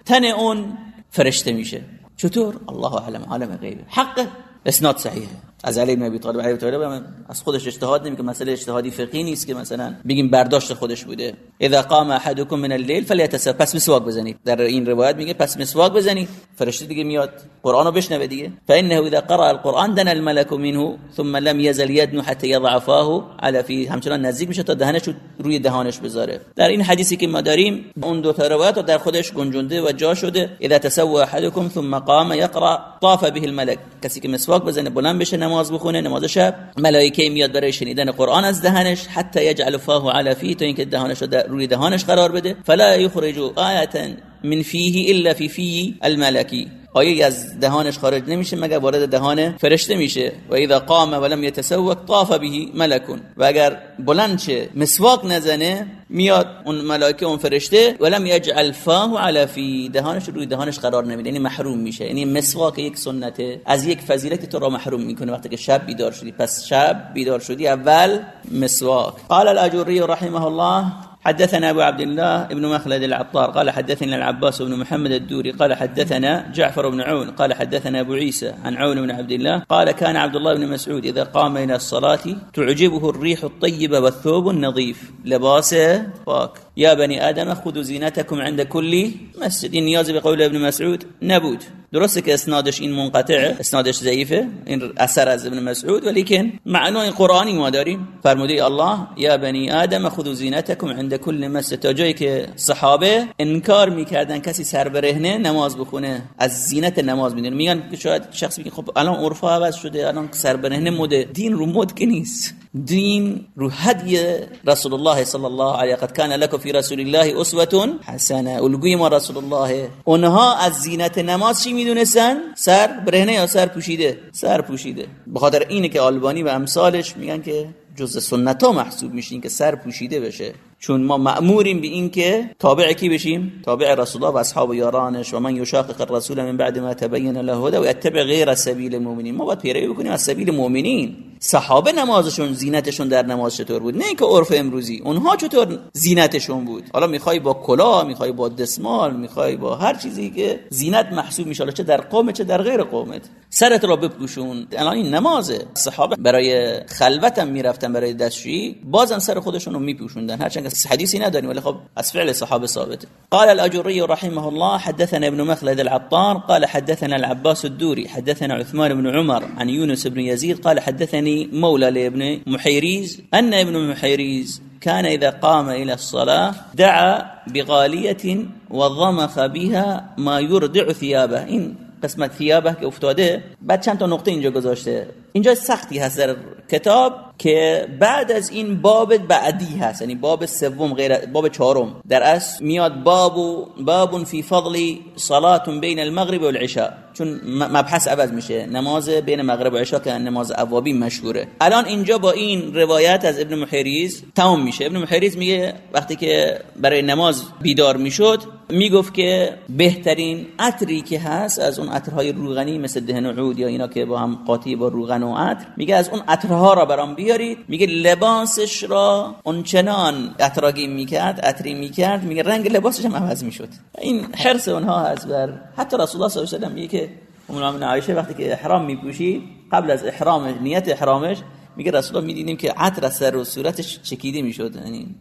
تن اون فرشته میشه. چطور؟ الله اعلم عالم غیبه حقه اسناد صحیحه. از علی بن ابی طالب علی طالب از خودش اجتهاد نمی‌کنه. مسئله اجتهادی فقهی نیست که مثلا بگیم برداشت خودش بوده. اذا قام احدكم من الليل فليتسبح پس مسواک بزنید. در این روایت میگه پس مسواک بزنید. فرشته دیگه میاد قرآن رو بشنوه دیگه. فانه اذا قرأ القرآن دنا الملك منه ثم لم يزل يدنو حتى يضع فاه على فيه. همچنان نزدیک میشه تا دهنش روی دهانش بذاره. در این حدیثی که ما داریم اون دو تا روایت در خودش گنجونده و جا شده. اذا تسوى احدكم ثم قام يقرأ طاف به الملك. کسی که مسواک بزنه بلند بشه نماز بخونه نماز شب. ملائکه میاد برای شنیدن قرآن از دهنش حتی یجعل فاه علی فی تا اینکه دهانش روی دهانش قرار بده. فلا یخرج آیه من فیه الا فی فی الملکی. آیه از دهانش خارج نمیشه مگر وارد دهان فرشته میشه؟ و اذا قام ولم يتسوق طاف به ملک و اگر بلند شه مسواک نزنه میاد اون ملائکه اون فرشته ولم یجعل فاه علی فی. دهانش روی دهانش قرار نمیده یعنی محروم میشه. یعنی مسواک یک سنته. از یک فضیلت تو را محروم می‌کنه. وقتی که شب بیدار شدی پس شب بیدار شدی اول مسواک. قال الاجوری رحمه الله حدثنا أبو عبد الله ابن مخلد العطار قال حدثنا العباس بن محمد الدوري قال حدثنا جعفر بن عون قال حدثنا أبو عيسى عن عون بن عبد الله قال كان عبد الله بن مسعود إذا قام إلى الصلاة تعجبه الريح الطيبة والثوب النظيف لباسه باك يا بني آدم خذوا زينتكم عند كل مسجد. نیازی بقول ابن مسعود نبود. درسته که اسنادش این منقطع اسنادش ضعیفه این اثر از ابن مسعود ولیکن معنای قرآنی ما داریم. فرموده الله یا بنی آدم خذوا زینتکم عند كل مسجد. تا جایی که صحابه انکار می‌کردن کسی سر برهنه نماز بخونه از زینت نماز میدن میگن که شاید شخص میگه خب الان عرف عوض شده الان سر برهنه مده دین رو مد که نیست. دین رو هدی رسول الله صلی الله علیه قد کان لك فی رسول الله اسوه حسنه. الگوی ما رسول الله اونها از زینت نماز چی می‌دونستن؟ سر برهنه یا سر پوشیده؟ سر پوشیده. به خاطر اینه که آلبانی و امثالش میگن که جز سنت ها محسوب میشین که سر پوشیده بشه. چون ما مأموریم به این که تابع کی بشیم؟ تابع رسول الله و اصحاب یارانش و من یشاقق الرسول من بعد ما تبین له هدا و یتبع غیر سبیل المؤمنین. ما باید پیروی بکنیم از سبیل مؤمنین. صحابه نمازشون زینتشون در نماز چطور بود؟ نه اینکه عرف امروزی. اونها چطور زینتشون بود؟ حالا می‌خوای با کلا می‌خوای با دسمال می‌خوای با هر چیزی که زینت محسوب میشه چه در قوم چه در غیر قومت. سرت را بپوشون. الان این نمازه. صحابه برای خلوتم می‌رفتن برای دستشویی بازم سر خودشون رو میپوشوندن. هرچند حدیثی نداریم ولی خب؟ از فعل صحابة ثابت قال الأجري رحمه الله حدثنا ابن مخلد العطار قال حدثنا العباس الدوري حدثنا عثمان بن عمر عن يونس بن يزيد قال حدثني مولى لابن محيريز. أن ابن محيريز كان إذا قام إلى الصلاة دعا بغالية وضمخ بها ما يردع ثيابه. إن قسمت ثيابه که افتاده بعد چند تا نقطه اینجا گذاشته. اینجا سختی هست در کتاب که بعد از این باب بعدی هست یعنی باب سوم غیر باب چهارم. در اصل میاد باب باب فی فضل صلاه بین المغرب و العشاء چون مبحث عوض میشه. نماز بین مغرب و عشاء که نماز اوابی مشهوره. الان اینجا با این روایت از ابن محریز تمام میشه. ابن محریز میگه وقتی که برای نماز بیدار می‌شد می‌گفت که بهترین عطری که هست از اون عطرهای روغنی مثل دهن عود یا اینا که با هم قاطی با روغن و عطر میگه از اون عطرها را برام بیارید. میگه لباسش را اونچنان عطراگی می‌کرد عطری می‌کرد. میگه رنگ لباسش هم عوض می‌شد. این حرس اونها هست بر حتی رسول الله صلی الله علیه و میگه که ام عایشه وقتی که احرام میپوشی قبل از احرام نیت احرامش میگه رسول الله می‌دیدیم که عطر سر و صورتش چکیده می‌شد. یعنی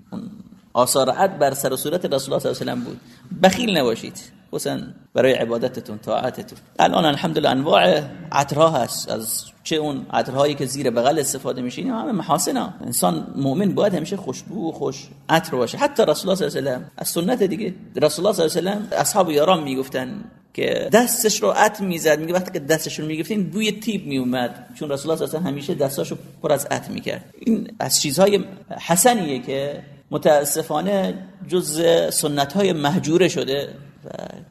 آثار عد بر سر و صورت رسول الله صلی الله علیه و بود. بخیل نباشید. خصوصا برای عبادتتون طاعتتون. الان الحمدلله انواع عطرها هست. از چه اون عطرهایی که زیر بغل استفاده میشه اینا همه محاسن انسان مؤمن باید همیشه خوشبو و خوش عطر باشه. حتی رسول الله صلی الله علیه و از سنت دیگه. رسول الله صلی الله علیه و اصحاب یاران می‌گفتن که دستش رو عطر می‌زد. میگه وقتی که دستش رو می‌گفتین بوی تیب میومد چون رسول الله صلی الله علیه و همیشه دستاشو پر از عطر می‌کرد. این از چیزهای حسنیه که متاسفانه جز سنت های محجوره شده و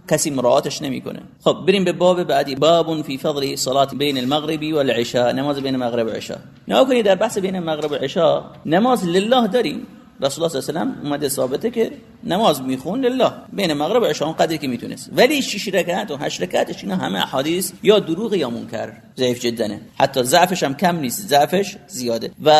کسی مراعاتش نمی‌کنه. خب بریم به باب بعدی. باب فی فضل صلاه بین المغرب والعشاء نماز بین مغرب و عشاء. کنید در بحث بین مغرب و عشاء نماز لله داریم. رسول الله صلی الله علیه و اومده ثابته که نماز میخون لله. بین مغرب و عشاء قدری که می‌تونست. ولی شش رکعت و هشت رکعتش اینا همه احادیث یا دروغ یا منکر. ضعیف جدا حتی ضعفش هم کم نیست. ضعفش زیاده. و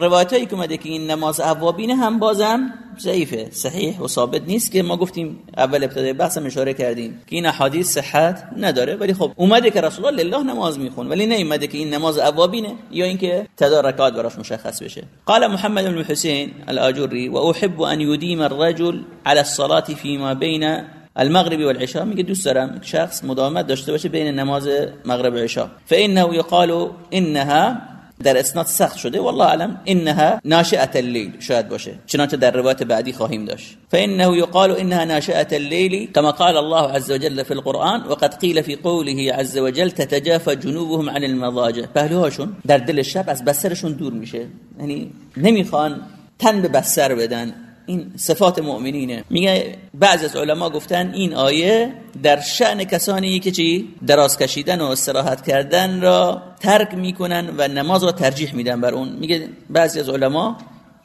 روایتایی که اومده که این نماز اوابین هم بازم ضعیفه صحیح و ثابت نیست که ما گفتیم اول ابتدای بحثم اشاره کردیم که این احادیث صحت نداره ولی خب اومده که رسول الله لله نماز میخون ولی نیومده که این نماز اوابینه یا اینکه تدارکات براش مشخص بشه. قال محمد بن حسین الاجوری و احب ان يديم الرجل على الصلاه فيما بين المغرب والعشاء. میگه دوست دارم شخص مداومت داشته باشه بین نماز مغرب و عشاء. فانه يقال انها در اسناد سخت شده والله علم انها ناشئه الليل شاید باشه. چنانچه در روایت بعدی خواهیم داشت. فانه يقال انها ناشئه الليل كما قال الله عز وجل في القرآن وقد قيل في قوله عز وجل تتجافى جنوبهم عن المضاجع. پهلوهاشون در دل شب از بسترشون دور میشه. یعنی نمی‌خوان تن به بستر بدن. این صفات مؤمنینه. میگه بعض از علما گفتن این آیه در شأن کسانی که چی؟ دراز کشیدن و استراحت کردن را ترک می‌کنن و نماز را ترجیح میدن بر اون. میگه بعضی از علما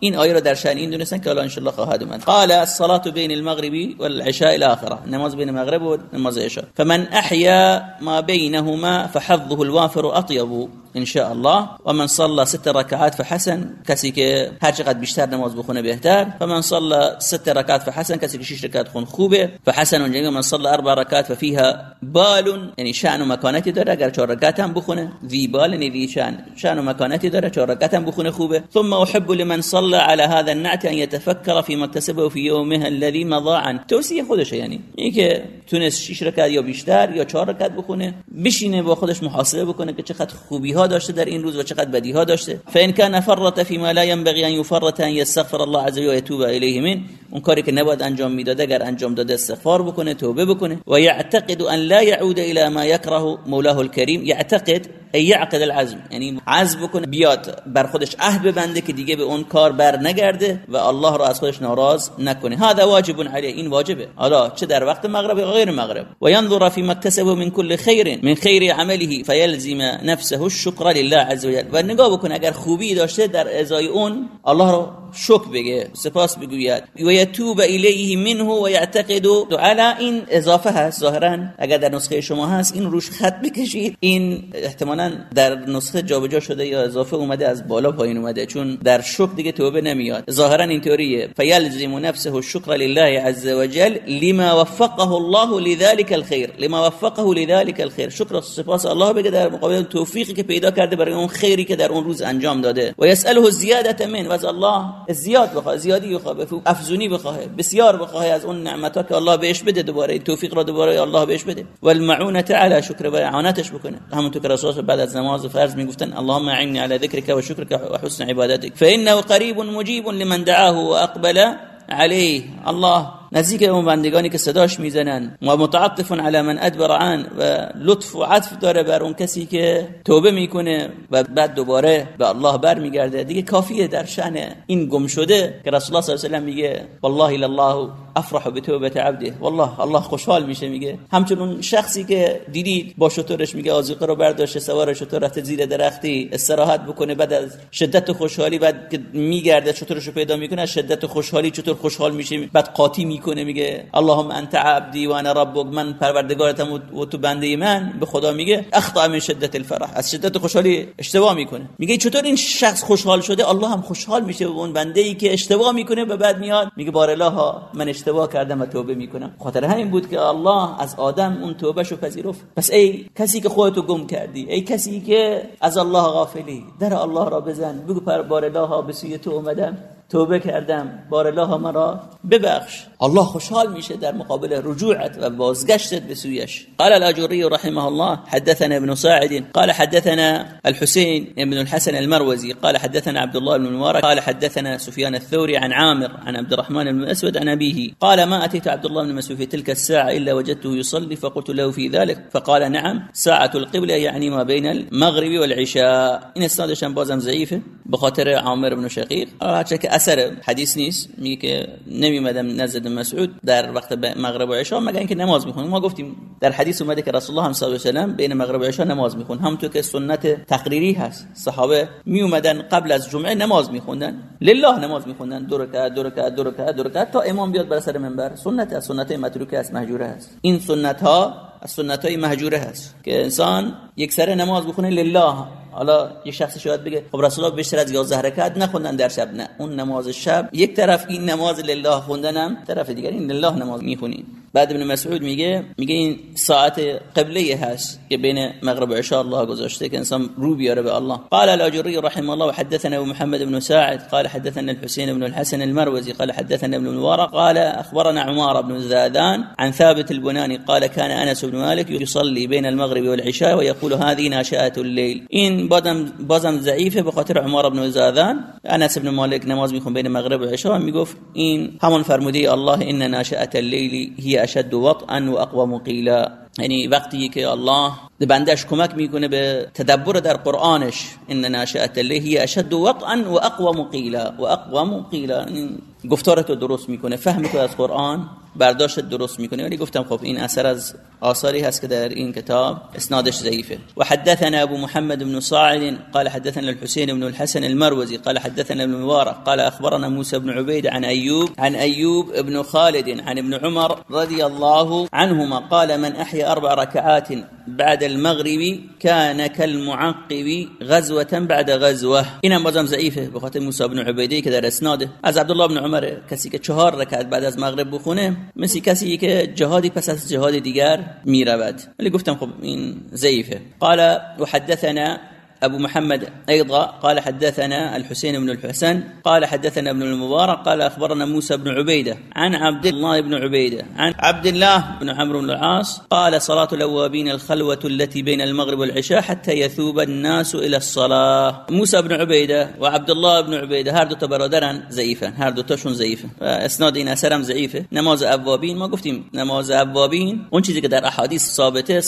این آیه را در شأن این دونستن که الله ان الله خواهد اومد قال الصلاة بین المغرب والعشاء الاخره نماز بین مغرب و نماز عشاء. فمن احیا ما بینهما فحظه الوافر أطيب إن شاء الله. و من صلى ست رکعات فحسن کسی که هر چقدر بیشتر نماز بخونه بهتر. فمن صلى ست رکعات فحسن کسی که 6 رکعت خوند خوبه فحسن جميل من صلى أربع رکعات ففيها بال یعنی شأن و مکانتی داره. اگر 4 رکعت هم بخونه ذی بال یعنی ذی شأن شأن و مکانتی داره. 4 رکعت هم بخونه خوبه. ثم أحب لمن صلى على هذا النعت ان يتفكر في ما اكتسبه في يومه الذي مضى عنه. توصیه خودشه یعنی اینکه که تونست 6 رکعت یا بیشتر یا 4 رکعت بخونه بشینه با خودش محاسبه بکنه که چقدر خوبی ها داشته در این روز و چقدر بدی ها داشته. فان كان فرط فيما لا ينبغي ان يفرط ان يستغفر الله عز وجل ويتوب اليه من اون کاری که نباید انجام می‌داد اگر انجام داده استغفار بکنه توبه بکنه. و يعتقد ان لا يعود الى ما يكره مولاه الكريم. يعتقد ای یعقد العزم. یعنی عزم بکنه بیاد بر خودش عهد ببنده که دیگه به اون کار بر نگرده و الله رو از خودش ناراض نکنه. هذا واجب علیه این واجبه. حالا چه در وقت مغرب یا غیر مغرب؟ و ينظر فيما اكتسب من كل خیر من خیر عمله فيلزم نفسه الشكر لله عز وجل. و نگاه بکنه اگر خوبی داشته در ازای اون الله رو شکر بگه سپاس بگوید. و یتوب الیه منه و یعتقد علی این اضافه هست ظاهرا. اگر در نسخه شما هست این روش خط بکشید. این احتمالا در نسخه جابجا شده یا اضافه اومده از بالا پایین اومده. چون در شکر دیگه توبه نمیاد. ظاهرا اینطوریه. فیلزم نفسه الشکر لله عز وجل لما وفقه الله لذلك الخير. لما وفقه لذلك الخير. شکر سپاس الله بگه در مقابل توفیقی که پیدا کرده برای اون خیری که در اون روز انجام داده. و یساله زیاده من و از الله زیاد بخواه زیادی بخواه افزونی بخواه بسیار بخواه از اون نعمتها که الله بهش بده دوباره. توفیق را دوباره الله بهش بده. و المعونه علی شکر و اعانتش بکنه. همونطور که رسول بعد از نماز فرض می‌گفتن اللهم اعني على ذكرك وشكرك وحسن عبادتك فانه قريب مجيب لمن دعاه وأقبل عليه. الله نزدیک اون بندگانی که صداش می‌زنن. و متعطف علی من ادبر عن و لطف و عطف داره بر اون کسی که توبه می‌کنه و بعد دوباره به الله برمیگرده. دیگه کافیه در شأن این گم شده که رسول الله صلی الله علیه و میگه والله الله افرح بتوبه عبده. والله الله خوشحال میشه میگه. همچنین شخصی که دیدید با شطورش میگه آذوقه رو برداشته سوار شطور رفته زیر درختی استراحت بکنه بعد از شدت خوشحالی بعد که میگرده شطورش رو پیدا می‌کنه شدت خوشحالی چطور خوشحال میشه بعد قاطی می‌کنه. میگه اللهم انت عبدی و انا ربک. من پروردگارتم و تو بنده من. به خدا میگه اخطا من شدت الفرح. از شدت خوشحالی اشتباه می‌کنه. میگه چطور این شخص خوشحال شده؟ الله هم خوشحال میشه به اون بنده ای که اشتباه می‌کنه و بعد میاد. میگه بار الله من اشتباه کردم و توبه می‌کنم. خاطر همین بود که الله از آدم اون توبه شو پذیرفت. پس ای کسی که خودتو گم کردی ای کسی که از الله غافلی در الله را بزن. بگو پر بار الله به سوی تو اومدم. توبه کردم. بار الله مرا ببخش. الله خوشحال میشه در مقابل رجوعت و بازگشتت به سویش. قال الاجوری رحمه الله حدثنا ابن ساعد. قال حدثنا الحسين ابن الحسن المروزي قال حدثنا عبد الله بن المبارك قال حدثنا سفيان الثوري عن عامر عن عبد الرحمن بن اسود عن ابيه قال ما اتيت عبد الله بن مسعود في تلك الساعة الا وجدته يصلي فقلت له في ذلك فقال نعم ساعة القبله يعني ما بين المغرب والعشاء. ان اسنادش بازم ضعيفه بخاطر عامر بن شقيق هرچه که اثر حدیث نیست. میگه که نمیمدم نزد مسعود در وقت مغرب و عشاء. مگر اینکه نماز می‌خونه ما گفتیم در حدیث اومده که رسول الله صلی الله علیه و سلم بین مغرب و عشاء نماز میخون همونطور که سنت تقریری هست. صحابه می اومدن قبل از جمعه نماز میخوندن. لله نماز میخوندن. دو رکعت دو رکعت دو رکعت دو رکعت تا امام بیاد بر سر منبر. سنت از سنت متروکه است مهجوره است. این سنت ها از سنت های مهجوره هست که انسان یک سر نماز بخونه لله. حالا یه شخصی شاید بگه خب رسول الله بیشتر از 11 رکعت نخوندن در شب. نه اون نماز شب. یک طرف این نماز لله خوندنم طرف دیگر این لله نماز می‌خونین بعد ابن مسعود میگه میگه این ساعت قبله هست که بین مغرب و عشاء الله گذاشته که انسان رو بیاره به الله. قال الاجری رحمه الله وحدثنا أبو محمد بن ساعد قال حدثنا الحسين بن الحسن المروزي قال حدثنا ابن المبارك قال أخبرنا عمار بن زادان عن ثابت البناني قال كان أنس بن مالك يصلي بين المغرب والعشاء ويقول هذه ناشئه الليل. این بازم بازم ضعیفه به خاطر عمار بن زادان أنس بن مالک نماز میخون بین مغرب و عشاء میگفت این همون فرموده الله إن ناشئة الليل هي أشد وطئا وأقوم قيلا یعنی وقتی که الله به بندش کمک میکنه به تدبر در قرآنش إن ناشئة الليل هي أشد وطئا و اقوم قیلا و اقوم قیلا. این گفتارتو درست میکنه فهم تو از قرآن برداشت درست میکنه. ولی گفتم خب این اثر از آثاری هست که در این کتاب اسنادش ضعیفه. و حدثنا أبو محمد بن صاعد قال حدثنا الحسين بن الحسن المروزي قال حدثنا ابن مبارك قال أخبرنا موسى بن عبيد عن أيوب عن أيوب ابن خالد عن ابن عمر رضي الله عنهما قال من أحيا اربع ركعات بعد المغرب كان كالمعقب غزوه بعد غزوه اینم بازم ضعیفه. به خاطر موسی بن که در اسناده از عبدالله بن عمر کسی که چهار رکعت بعد از مغرب بخونه مثل کسی که جهادی پس از جهاد دیگر می رود ولی گفتم خب این ضعیفه. قال وحدثنا أبو محمد أيضا قال حدثنا الحسين بن الحسن قال حدثنا ابن المبارك قال أخبرنا موسى بن عبيدة عن عبد الله بن عبيدة عن عبد الله بن عمرو بن العاص قال صلاة الأوابين الخلوة التي بين المغرب والعشاء حتى يثوب الناس إلى الصلاة. موسى بن عبيدة وعبد الله بن عبيدة هر دو برادرن ضعیفن هر دو تاشون ضعیفه اسناد این اثرم ضعیفه. نماز اوابین ما گفتیم نماز اوابین اون چیزی که در احادیث ثابته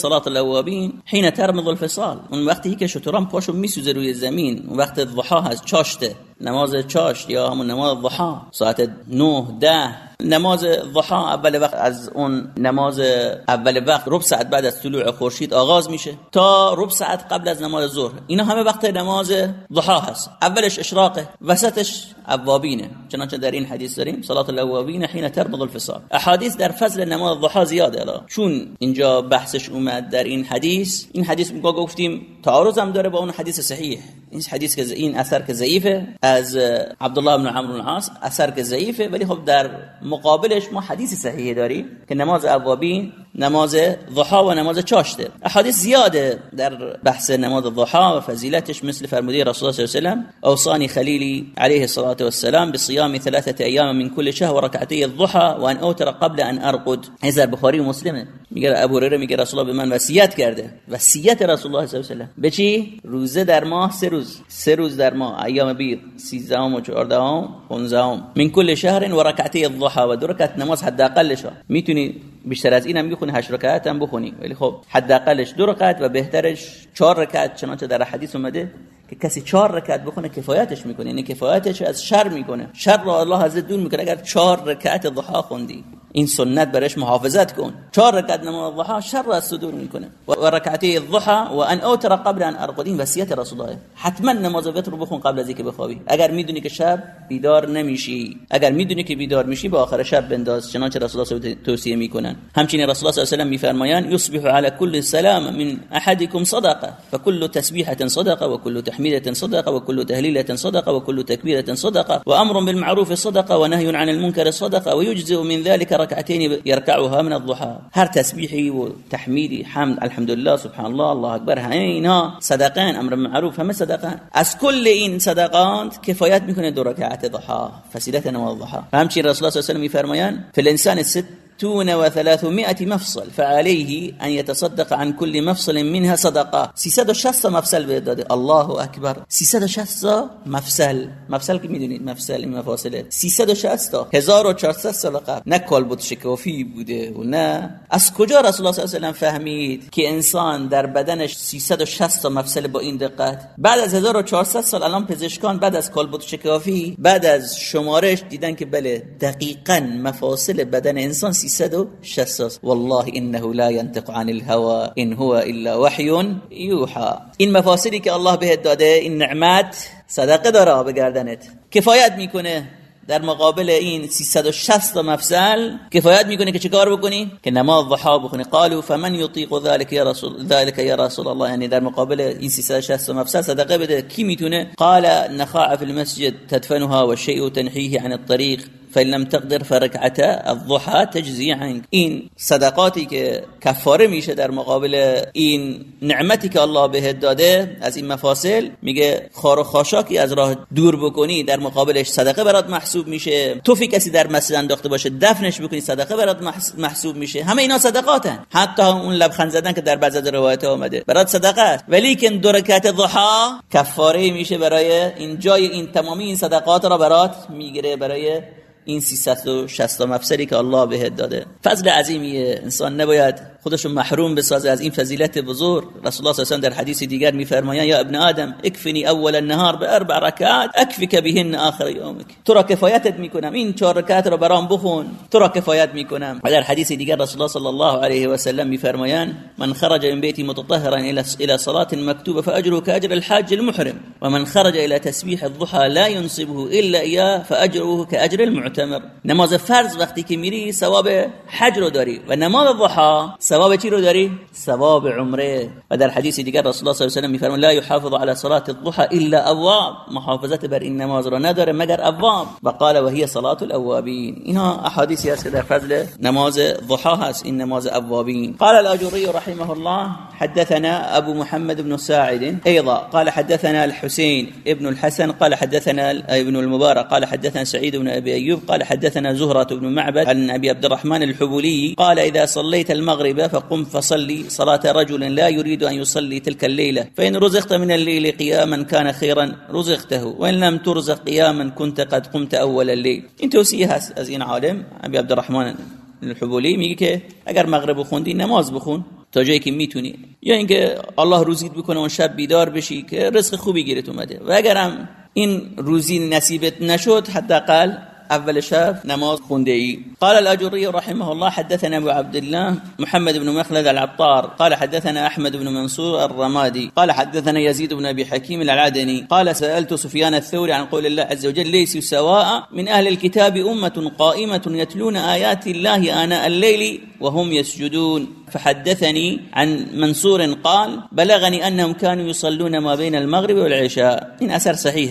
حين ترمض الفصال. اون وقتی که شتران پاشو میسوزه روی زمین. اون وقت ضحا هست چاشته. نماز چاشت یا همون نماز ضحا. ساعت 9 ده. نماز ضحا اول وقت از اون نماز اول وقت ربع ساعت بعد از طلوع خورشید آغاز میشه تا ربع ساعت قبل از نماز ظهر. اینا همه وقت نماز ضحا هست. اولش اشراقه وسطش اوابینه. چنانچه در این حدیث داریم صلات الاوابین حين ترمض الفصال. احادیث در فضل نماز ضحا زیاده. الان چون اینجا بحثش اومد در این حدیث این حدیث میگه گفتیم تعارض هم داره با اون حدیث صحیح. این حدیث که این اثر که ضعیفه از عبدالله بن عمرو العاص اثر که ضعیفه ولی خب در مقابلش ما حدیث صحیح داریم که نماز اوابین نماز ضحا و نماز چاشته. احادیث زیاده در بحث نماز ضحا و فضیلتش مثل فرموده رسول الله صلی الله علیه و اوصانی خلیلی علیه الصلاه والسلام بصيام ثلاثه ایام من كل شهر وركعتي الضحى وان اوتر قبل ان ارقد. هذا بخاری و مسلمه. میگه ابو هریره میگه رسول الله به من وصیت کرده. وصیت رسول الله صلی الله علیه و به چی؟ روزه در ماه سه روز. سه روز در ماه. ایام بیر 13 و 14 و 15 من كل شهر وركعتي الضحى و دو رکعت نماز حداقلش می‌تونی بیشتر از اینم می‌خونی 8 رکعت هم بخونی. ولی خب حداقلش دو رکعت و بهترش 4 رکعت چنانچه در حدیث اومده. که کسی چهار رکعت بخونه کفایتش می‌کنه یعنی کفایتش از شر می‌کنه. شر رو الله از دور می‌کنه. اگر چهار رکعت ضحا خوندی این سنت برش محافظت کن. چهار رکعت نماز ضحا شر رو از صدور می‌کنه. و رکعتی الضحى و ان اوتر قبل ان ارقد این وصیت رسول الله حتما نماز وتر رو بخون قبل از اینکه بخوابی. اگر می‌دونی که شب بیدار نمیشی. اگر می‌دونی که بیدار میشی به آخر شب بنداز. چنانچه رسول الله توصیه می‌کنن. همچنین رسول الله صلی الله علیه و آله میفرمایند یصبح على كل سلام من احدكم صدقه. فكل تسبيحه صدقه وكل تحميدة صدقة وكل تهليلة صدقة وكل تكبيرة صدقة وأمر بالمعروف صدقة ونهي عن المنكر صدقة ويجزئ من ذلك ركعتين يركعها من الضحى. هر تسبيحي وتحميدي حمد الحمد لله سبحان الله الله أكبر. هينا صدقان أمر بالمعروف هم صدقان. أس كل إن صدقان كفايات میکنه دو ركعت ضحى فسيلتنا والضحى فهمچین الرسول صلى الله عليه وسلم يفرميان في الانسان الست ستون وثلاثمائة مفصل فعليه أن يتصدق عن كل مفصل منها صدقة. سيساد شخص مفصل بيداد الله أكبر سيساد شخص مفصل. مفصل که می‌دونید مفصل این مفاصله. 360 تا 1400 سال قبل نه کالبد شکافی بوده و نه. از کجا رسول الله صلی الله علیه و فهمید که انسان در بدنش 360 تا مفصل با این دقت؟ بعد از 1400 سال الان پزشکان بعد از کالبد شکافی بعد از شمارش دیدن که بله دقیقاً مفاصل بدن انسان 360 والله إنه لا ينطق عن الهوى إن هو إلا وحي يوحى. این مفاصلی که الله بهت داده این نعمت صدقة داره به گردنت کفایت میکنه در مقابل این 360 مفصل. کفایت میکنه که چیکار بکنی؟ که نماز ضحا بخونی قالوا فمن يطيق ذلك يا رسول ذلك يا رسول الله؟ یعنی در مقابل این 360 مفصل صدقه بده. کی میتونه؟ قال نخاع في المسجد تدفنها والشيء تنحيه عن الطريق فإن لم تقدر فرکعتا الضحى تجزی عنك. این صدقاتی که کفاره میشه در مقابل این نعمتی که الله بهت داده از این مفاصل میگه خار و خاشاکی از راه دور بکنی در مقابلش صدقه برات محسوب میشه. توفی کسی در مسجد انداخته باشه دفنش بکنی صدقه برات محسوب میشه. همه اینا صدقاتن. حتی اون لبخند زدن که در بعضی روایت آمده برات صدقه است. ولی که دو رکعت ضحا کفاره میشه برای این جای این تمامی این صدقات را برات می‌گیره برای این 360 مفسری که الله بهت داده. فضل عظیمیه انسان نباید خودشون محروم بسازه از این فضیلت بزرگ. رسول الله صلی در حدیث دیگر میفرمایند یا ابن آدم اکفنی اول النهار به أربع رکعات اکفک بهن آخر یومک. تو را کفایتت میکنم این چهار رکعت را برام بخون. تو را کفایت میکنم. در حدیث دیگر رسول الله صلی الله علیه و سلم میفرمایند من خرج من بیتی متطهرا إلى صلاة مكتوبه فاجره كاجر الحاج المحرم. ومن خرج إلى تسبيح الضحى لا ينصبه الا اياه فاجره كاجر المعتمر. نماز فرض وقتی که میری ثواب حج رو داری. و نماز ضحى ثواب چی رو داری؟ ثواب عمره. و در حدیث دیگر رسول الله صلی الله علیه و میفرمان لا يحافظ على صلاة الضحى إلا أواب. محافظت بر این نماز رو نداره مگر أواب. و قال و هي صلاة الأوابین. اینها احادیثی است که در فضل نماز ضحا هست. این نماز أوابین. قال الاجوری رحمه الله حدثنا أبو محمد بن ساعد. أيضا قال حدثنا الحسين ابن الحسن. قال حدثنا ابن المبارك. قال حدثنا سعيد بن أبي أيوب. قال حدثنا زهرة بن معبد. عن أبي عبد الرحمن الحبولي قال إذا صليت المغرب فقم فصلي. صلاة رجل لا يريد أن يصلي تلك الليلة. فإن رزقت من الليل قياما كان خيرا رزقته. وإن لم ترزق قياما كنت قد قمت أول الليل. این توصیه هست از این عالم ابی عبدالرحمن الحبولی میگه که اگر مغرب خوندی نماز بخون. تا جایی که میتونی. یا اینکه الله روزیت بکنه اون شب بیدار بشی که رزق خوبی گیرت اومده. و اگرم این روزی نصیبت نشد حداقل أول شاف نماز خندي قال الأجري رحمه الله حدثنا أبو عبد الله محمد بن مخلد العطار. قال حدثنا أحمد بن منصور الرمادي. قال حدثنا يزيد بن أبي حكيم العدني. قال سألت سفيان الثوري عن قول الله عز وجل ليسوا سواء من أهل الكتاب أمة قائمة يتلون آيات الله آناء الليل وهم يسجدون. فحدثني عن منصور قال بلغني أنهم كانوا يصلون ما بين المغرب والعشاء. إن أثر صحيح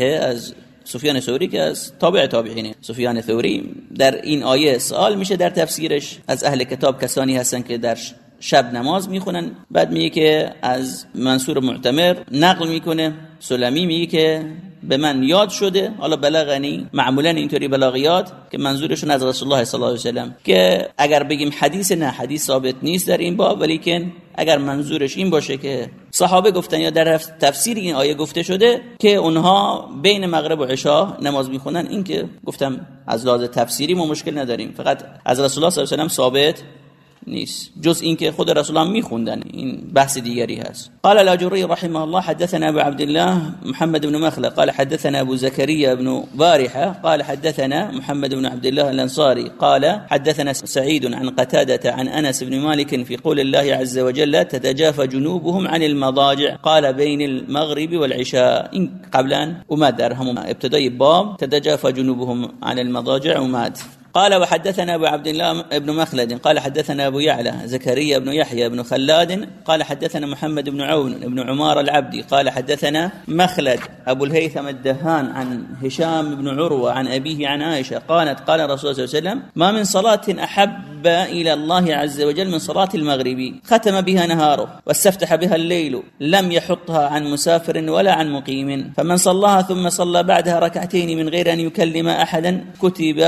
سفیان ثوری که از تابع تابعینه. سفیان ثوری در این آیه سوال میشه در تفسیرش. از اهل کتاب کسانی هستن که در شب نماز می‌خونن. بعد میگه که از منصور معتمر نقل می‌کنه. سلمی میگه که به من یاد شده. حالا بلغنی معمولا اینطوری بلاغیات که منظورشون از رسول الله صلی الله علیه و سلم که اگر بگیم حدیث نه حدیث ثابت نیست در این باب ولی که اگر منظورش این باشه که صحابه گفتن یا در تفسیر این آیه گفته شده که اونها بین مغرب و عشا نماز می‌خونن. این که گفتم از لحاظ تفسیری ما مشکل نداریم. فقط از رسول الله صلی الله علیه و سلم ثابت نیست. جز اینکه خود رسول الله میخوندن. این بحث دیگری هست. قال الاجوری رحمه الله حدثنا أبو عبد الله محمد بن مخلد قال حدثنا أبو زكريا بن بارحه قال حدثنا محمد بن عبد الله الأنصاري قال حدثنا سعيد عن قتادة عن أنس بن مالك في قول الله عز وجل تتجافى جنوبهم عن المضاجع. قال بين المغرب والعشاء. إن قبلا وما درهم ابتداء باب تتجافى جنوبهم عن المضاجع ومات قال وحدثنا أبو عبد الله بن مخلد قال حدثنا أبو يعلى زكريا بن يحيى بن خلاد قال حدثنا محمد بن عون بن عمار العبدي قال حدثنا مخلد أبو الهيثم الدهان عن هشام بن عروة عن أبيه عن عائشة قالت قال رسول الله صلى الله عليه وسلم ما من صلاة أحب إلى الله عز وجل من صلاة المغرب ختم بها نهاره واستفتح بها الليل لم يحطها عن مسافر ولا عن مقيم فمن صلاها ثم صلى بعدها ركعتين من غير أن يكلم أحدا كتب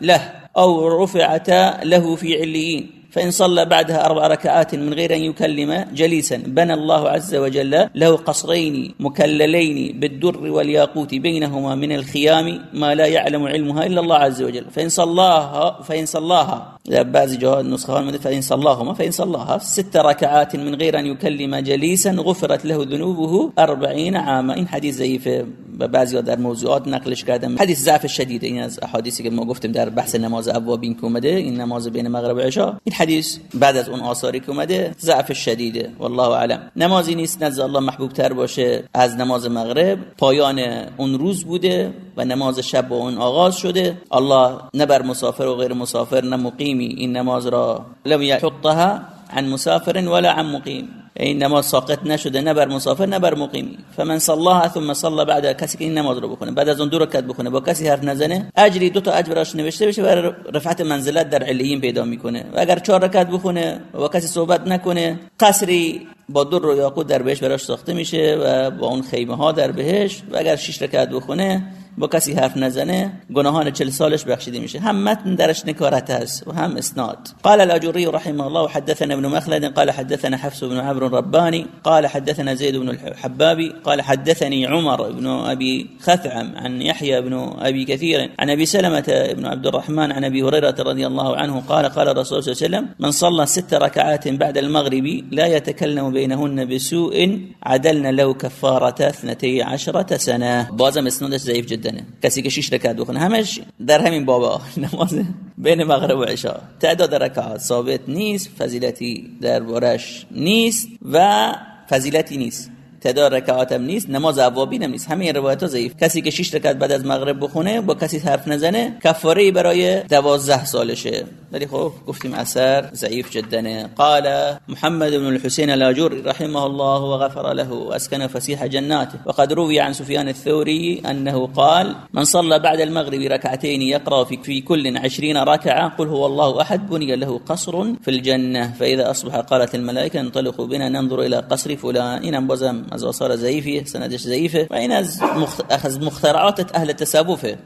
له أو رفعت له في عليين. فإن صلى بعدها أربع ركعات من غير أن يكلم جليسا. بنى الله عز وجل له قصرين مكللين بالدر والياقوت بينهما من الخيام ما لا يعلم علمها إلا الله عز وجل. فإن صلاها فإن صلاها. بعض جهاد نسخة فإن صلاهما فإن صلاها. ست ركعات من غير أن يكلم جليسا غفرت له ذنوبه أربعين عاما. إن حديث في و بعضیا در موضوعات نقلش کردن حدیث ضعف شدیده این از احادیثی که ما گفتیم در بحث نماز اوابین که اومده. این نماز بین مغرب و این حدیث بعد از اون آثاری که اومده ضعف شدیده والله اعلم. نمازی نیست نزد الله محبوب تر باشه از نماز مغرب. پایان اون روز بوده و نماز شب با اون آغاز شده. الله نه بر مسافر و غیر مسافر نه مقیمی این نماز را لم یحطها. عن مسافر ولا عن مقیم این نماز ساقط نشده نه بر مسافر نه بر مقیمی فمن صلاها ثم صلى بعد کسی که این نماز رو بخونه. بعد از اون دو رکعت بخونه. با کسی حرف نزنه اجری دو تا اجر نوشته بشه و رفعت منزلت در علیین پیدا می‌کنه. و اگر چهار رکعت بخونه و کسی صحبت نکنه قصری با دو رو یاقوت در بهش براش ساخته میشه و با اون خیمه ها در بهش. و اگر شش رکعت بخونه با کسی حرف نزنه گناهان چل سالش بخشیده میشه. هم متن درش نکارت هست و هم اسناد. قال الاجوری رحمه الله حدثنا ابن مخلد قال حدثنا حفص بن عمرو الرباني قال حدثنا زيد بن الحبابي قال حدثني عمر بن أبي خثعم عن يحيى بن أبي كثير عن أبي سلمة بن عبد الرحمن عن أبي هريرة رضي الله عنه قال قال الرسول صلى الله عليه وسلم من صلى ست ركعات بعد المغرب لا يتكلم بينهن بسوء عدلنا له كفارة 12 سنة. بازم اسنادش ضعیف جدا. جدنه کسی که 6 رکعت بخونه. همش در همین بابا. نماز بین مغرب و عشا تعداد رکعات ثابت نیست فضیلتی دربارش نیست و فضیلتی نیست. تعداد رکعات هم نیست نماز اوابین هم نیست همین روایت ها ضعیف. کسی که 6 رکعت بعد از مغرب بخونه با کسی حرف نزنه کفاره برای 12 سالشه. ولی خب گفتیم اثر ضعیف جدا. قال محمد بن الحسين الاجور رحمه الله وغفر له واسكن فسيح جناته. وقد روي عن سفيان الثوري انه قال من صلى بعد المغرب ركعتين يقرا في, في كل عشرين ركعه قل هو الله احد بني له قصر في الجنه فاذا اصبح قالت الملائكه انطلقوا بنا ننظر الى قصر فلان. اینم بازم از آثار ضعیفی سندش ضعیفه و این از مخت... مخترعات اهل تصوفه.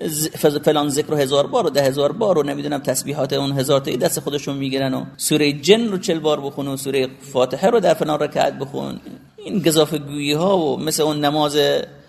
فلان ذکر هزار بار و ده هزار بار و نمی‌دونم تسبیحات اون هزار هزار دست خودشون می‌گیرن و سوره جن رو چل بار بخون و سوره فاتحه رو در فلان رکعت بخون. این گذاف گویی ها و مثل اون نماز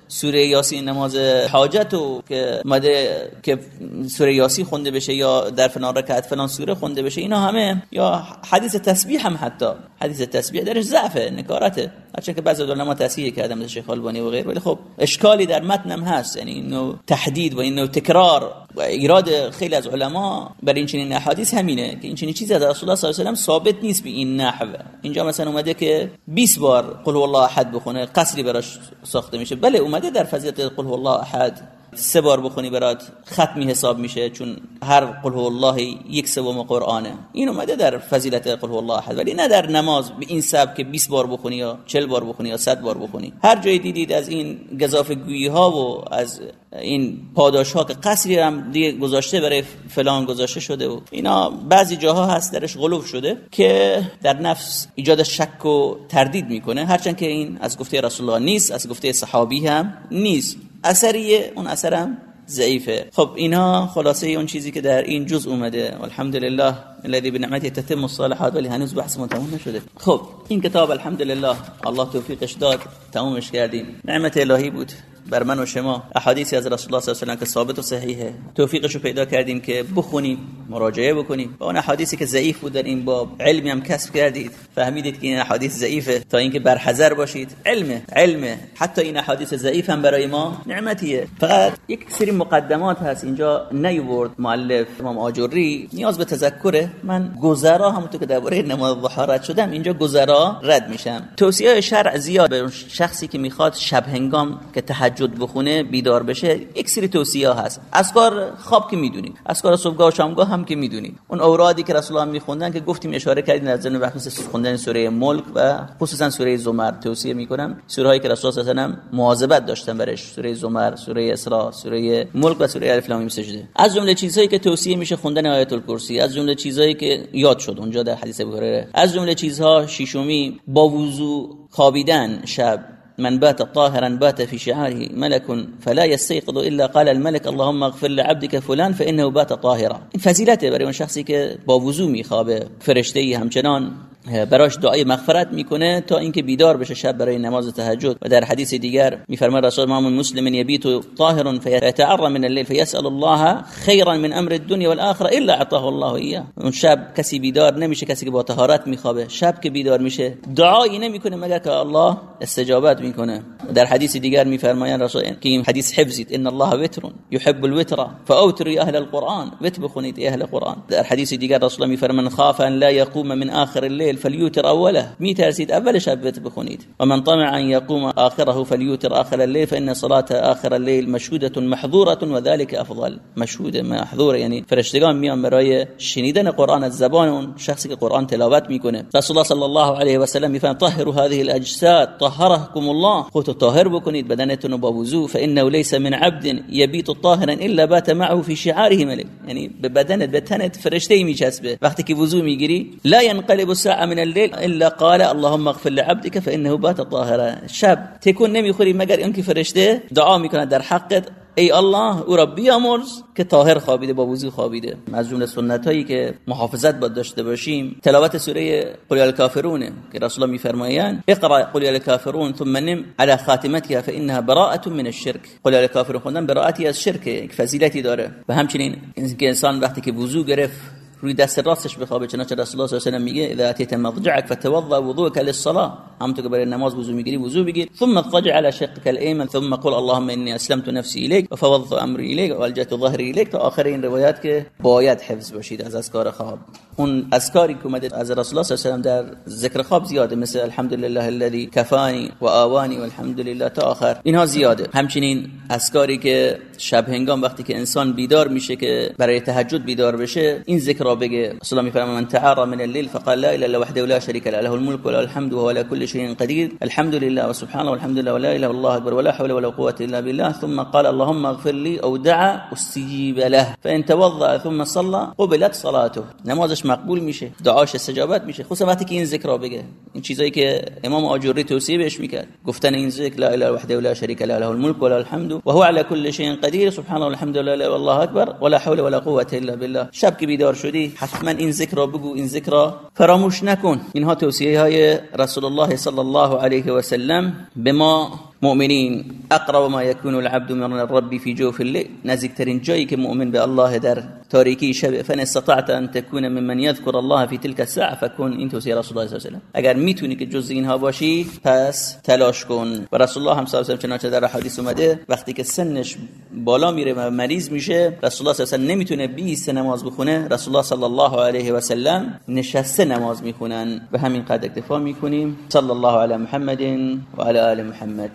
سوره یاسین نماز حاجت و که مده که سوره یاسین خونده بشه یا در فلان رکعت فلان سوره خونده بشه اینا همه یا حدیث تسبیح هم حتی. حدیث تسبیح درش ضعفه نکارته. هرچند که بعضی علما تصحیح کردن مثل شیخ البانی و غیر ولی خب اشکالی در متن هم هست. یعنی اینو تحدید و اینو تکرار و ایراد خیلی از علما بر این چنین احادیث همینه که این چنین چیزی از رسول الله صلی الله علیه و ثابت نیست به این نحو. اینجا مثلا اومده که 20 بار قل الله احد بخونه قصری براش ساخته میشه. بله ما تقدر فزيت قل هو الله أحد. سه بار بخونی برات ختمی حساب میشه چون هر قل هو الله یک سوم قرآنه. این اومده در فضیلت قل هو الله احد. ولی نه در نماز به این سبک که 20 بار بخونی یا 40 بار بخونی یا 100 بار بخونی. هر جایی دیدید از این گزاف گویی ها و از این پاداش ها که قصری هم دیگه گذاشته برای فلان گذاشته شده و اینا بعضی جاها هست درش غلوب شده که در نفس ایجاد شک و تردید می‌کنه. هرچند که این از گفته رسول الله نیست از گفته صحابی هم نیست. اثریه اون اثرم ضعیفه. خب اینا خلاصه اون چیزی که در این جزء اومده. الحمدلله الذي بنعمته تتم الصالحات ولی هنوز بحث تموم نشده خب این کتاب الحمدلله الله توفیقش داد تمومش کردیم نعمت الهی بود بر من و شما. احادیثی از رسول الله صلی الله علیه و که ثابت و صحیحه. توفیقش رو پیدا کردیم که بخونیم مراجعه بکنیم. با اون احادیثی که ضعیف بود در این باب علمی هم کسب کردید. فهمیدید که این احادیث ضعیفه. تا اینکه بر حذر باشید. علم علم. حتی این احادیث ضعیف هم برای ما نعمتیه. فقط یک سری مقدمات هست. اینجا نیورد مؤلف امام آجوری نیاز به تذکره. من گذرا همونطور که درباره نماز ضحی رد شدم اینجا گذرا رد میشم. توصیه شرع زیاد به شخصی که می‌خواد شب هنگام که تهجد بخونه بیدار بشه یک سری توصیه هست. از کار خواب که می‌دونید از کار صبحگاه و شامگاه هم که می‌دونید اون اورادی که رسول الله میخوندن که گفتیم اشاره کردیم از ضمن وقت خوندن سوره ملک و خصوصا سوره زمر توصیه می‌کنم. سوره هایی که رسول الله صلی مواظبت داشتن برش سوره زمر سوره اسراء سوره ملک و سوره الف لام سجده. از جمله چیزهایی که توصیه میشه خوندن آیت الکرسی از جمله چیزهایی که یاد شد. اونجا در حدیث ابو از جمله چیزها شیشمی با وضو خوابیدن شب. من بات طاهرا بات في شعاره ملك فلا يستيقظ الا قال الملك اللهم اغفر لعبدك فلان فانه بات طاهرا. این فضیلته برای اون شخصی که با وضو میخوابه فرشته همچنان. براش دعای مغفرت میکنه تا اینکه بیدار بشه شب برای نماز تهجد. و در حدیث دیگر میفرماید رسول الله مسلم یبیت طاهر فیتعر من الليل فيسأل الله خيرا من أمر الدنيا والآخرة الا اعطاه الله اياه اون شب کسی بیدار نمیشه کسی که با طهارت میخوابه. شب که بیدار میشه دعایی نمیکنه مگر که الله استجابت میکنه. در حدیث دیگر میفرمایند رسول که این حدیث حفظید. ان الله وتر يحب الوتر فأوتر أهل القرآن. وتر بخونید أهل قرآن در حدیث دیگر رسول من خاف ان لا يقوم من آخر الليل فليوتر أوله. میترسید أول شب وتر بخونید و من طمع أن يقوم آخره فليوتر آخر الليل فإن صلاة آخر الليل مشهودة محظورة وذلك أفضل. مشهوده محظوره یعنی فرشتگان میان برای شنیدن قرآن از زبان اون شخصی که قرآن تلاوت میکنه. رسول الله صلی الله علیه و سلم طهروا هذه الأجساد طهركم الله. خودتو طاهر بکنید بدنتون رو فإنه ليس من عبد يبيت طاهرا إلا بات معه في شعاره ملك. یعنی به بدنت به تنت فرشته میچسبه. وقتی وضو لا ينقلب من الليل الا قال اللهم اغفر لعبدك فانه بات طاهرا شب تکون نمی‌خوری مگر اینکه فرشته دعا می‌کنه در حقت. ای الله او را بیامرز که طاهر خوابیده با وضو خوابیده. از جمله سنت هایی که محافظت باید داشته باشیم. تلاوت سوره قل الکافرون که رسول الله میفرمایند. اقرا قل الکافرون ثم نم على خاتمتها فانها براءه من الشرك قل الکافرون خوندن براءتی از شرک یک فضیلتی داره. و همچنین که انسان وقتی که وضو گرفت روی دست راستش بخوابه چنانچه رسول الله صلی الله علیه و میگه اذا اتيت مضجعك فتوضا وضوءك للصلاه همونطور که برای نماز وضو می‌گیری وضو بگیر. ثم اضطجع على شقك الايمن ثم قل اللهم اني اسلمت نفسي اليك وفوضت امري اليك والجأت ظهري اليك تا آخر این روایت که باید حفظ باشید از اذکار خواب. اون اذکاری که اومده از رسول الله صلی الله علیه و در ذکر خواب زیاده مثل الحمد لله الذي كفاني وآواني والحمد لله تا آخر. اینها زیاده. همچنین اذکاری که شب هنگام وقتی که انسان بیدار میشه که برای تهجد بیدار بشه این ذکر را بگه. رسول الله میفرماید من تعار من الليل فقال لا اله الا وحده لا شريك له له الملك وله الحمد وهو على كل شيء قدير الحمد لله وسبحانه والحمد لله ولا اله الا الله اكبر ولا حول ولا قوه الا بالله. ثم قال اللهم اغفر لي او دعا استجيب له. فان توضا ثم صلى قبلت صلاته. نمازش مقبول میشه دعاش استجابت میشه. خصوصا وقتی که این ذکر را بگه. این چیزایی که امام آجوری توصیه بهش می‌کرد. گفتن این ذکر لا اله وحده ولا شريك له له الملك وله الحمد وهو على كل شيء قدير سبحانه والحمد لله والله اكبر ولا حول ولا قوه الا بالله. شب که بیدار شدی حتما این ذکر را بگو این ذکر را فراموش نکن. اینها توصیه های رسول الله صلی الله علیه و سلم به ما مؤمنین اقرب ما يكون العبد من الرب في جوف الليل نزدیکترین جایی که مؤمن به الله در تاریکی شب فن استطعت ان تكون ممن يذكر الله في تلك الساعه فكن این توصیه رسول الله صلی الله علیه و اگر می‌تونی که جز اینها باشی پس تلاش کن. و رسول الله هم صلی الله علیه و چنانچه در حدیث اومده وقتی که سنش بالا میره و مریض میشه رسول الله صلی الله علیه و نمی‌تونه 20 نماز بخونه. رسول الله صلی الله علیه و سلم نشسته نماز می‌خونن. به همین قدر اکتفا می‌کنیم. صلی الله علی محمد و علی آل محمد.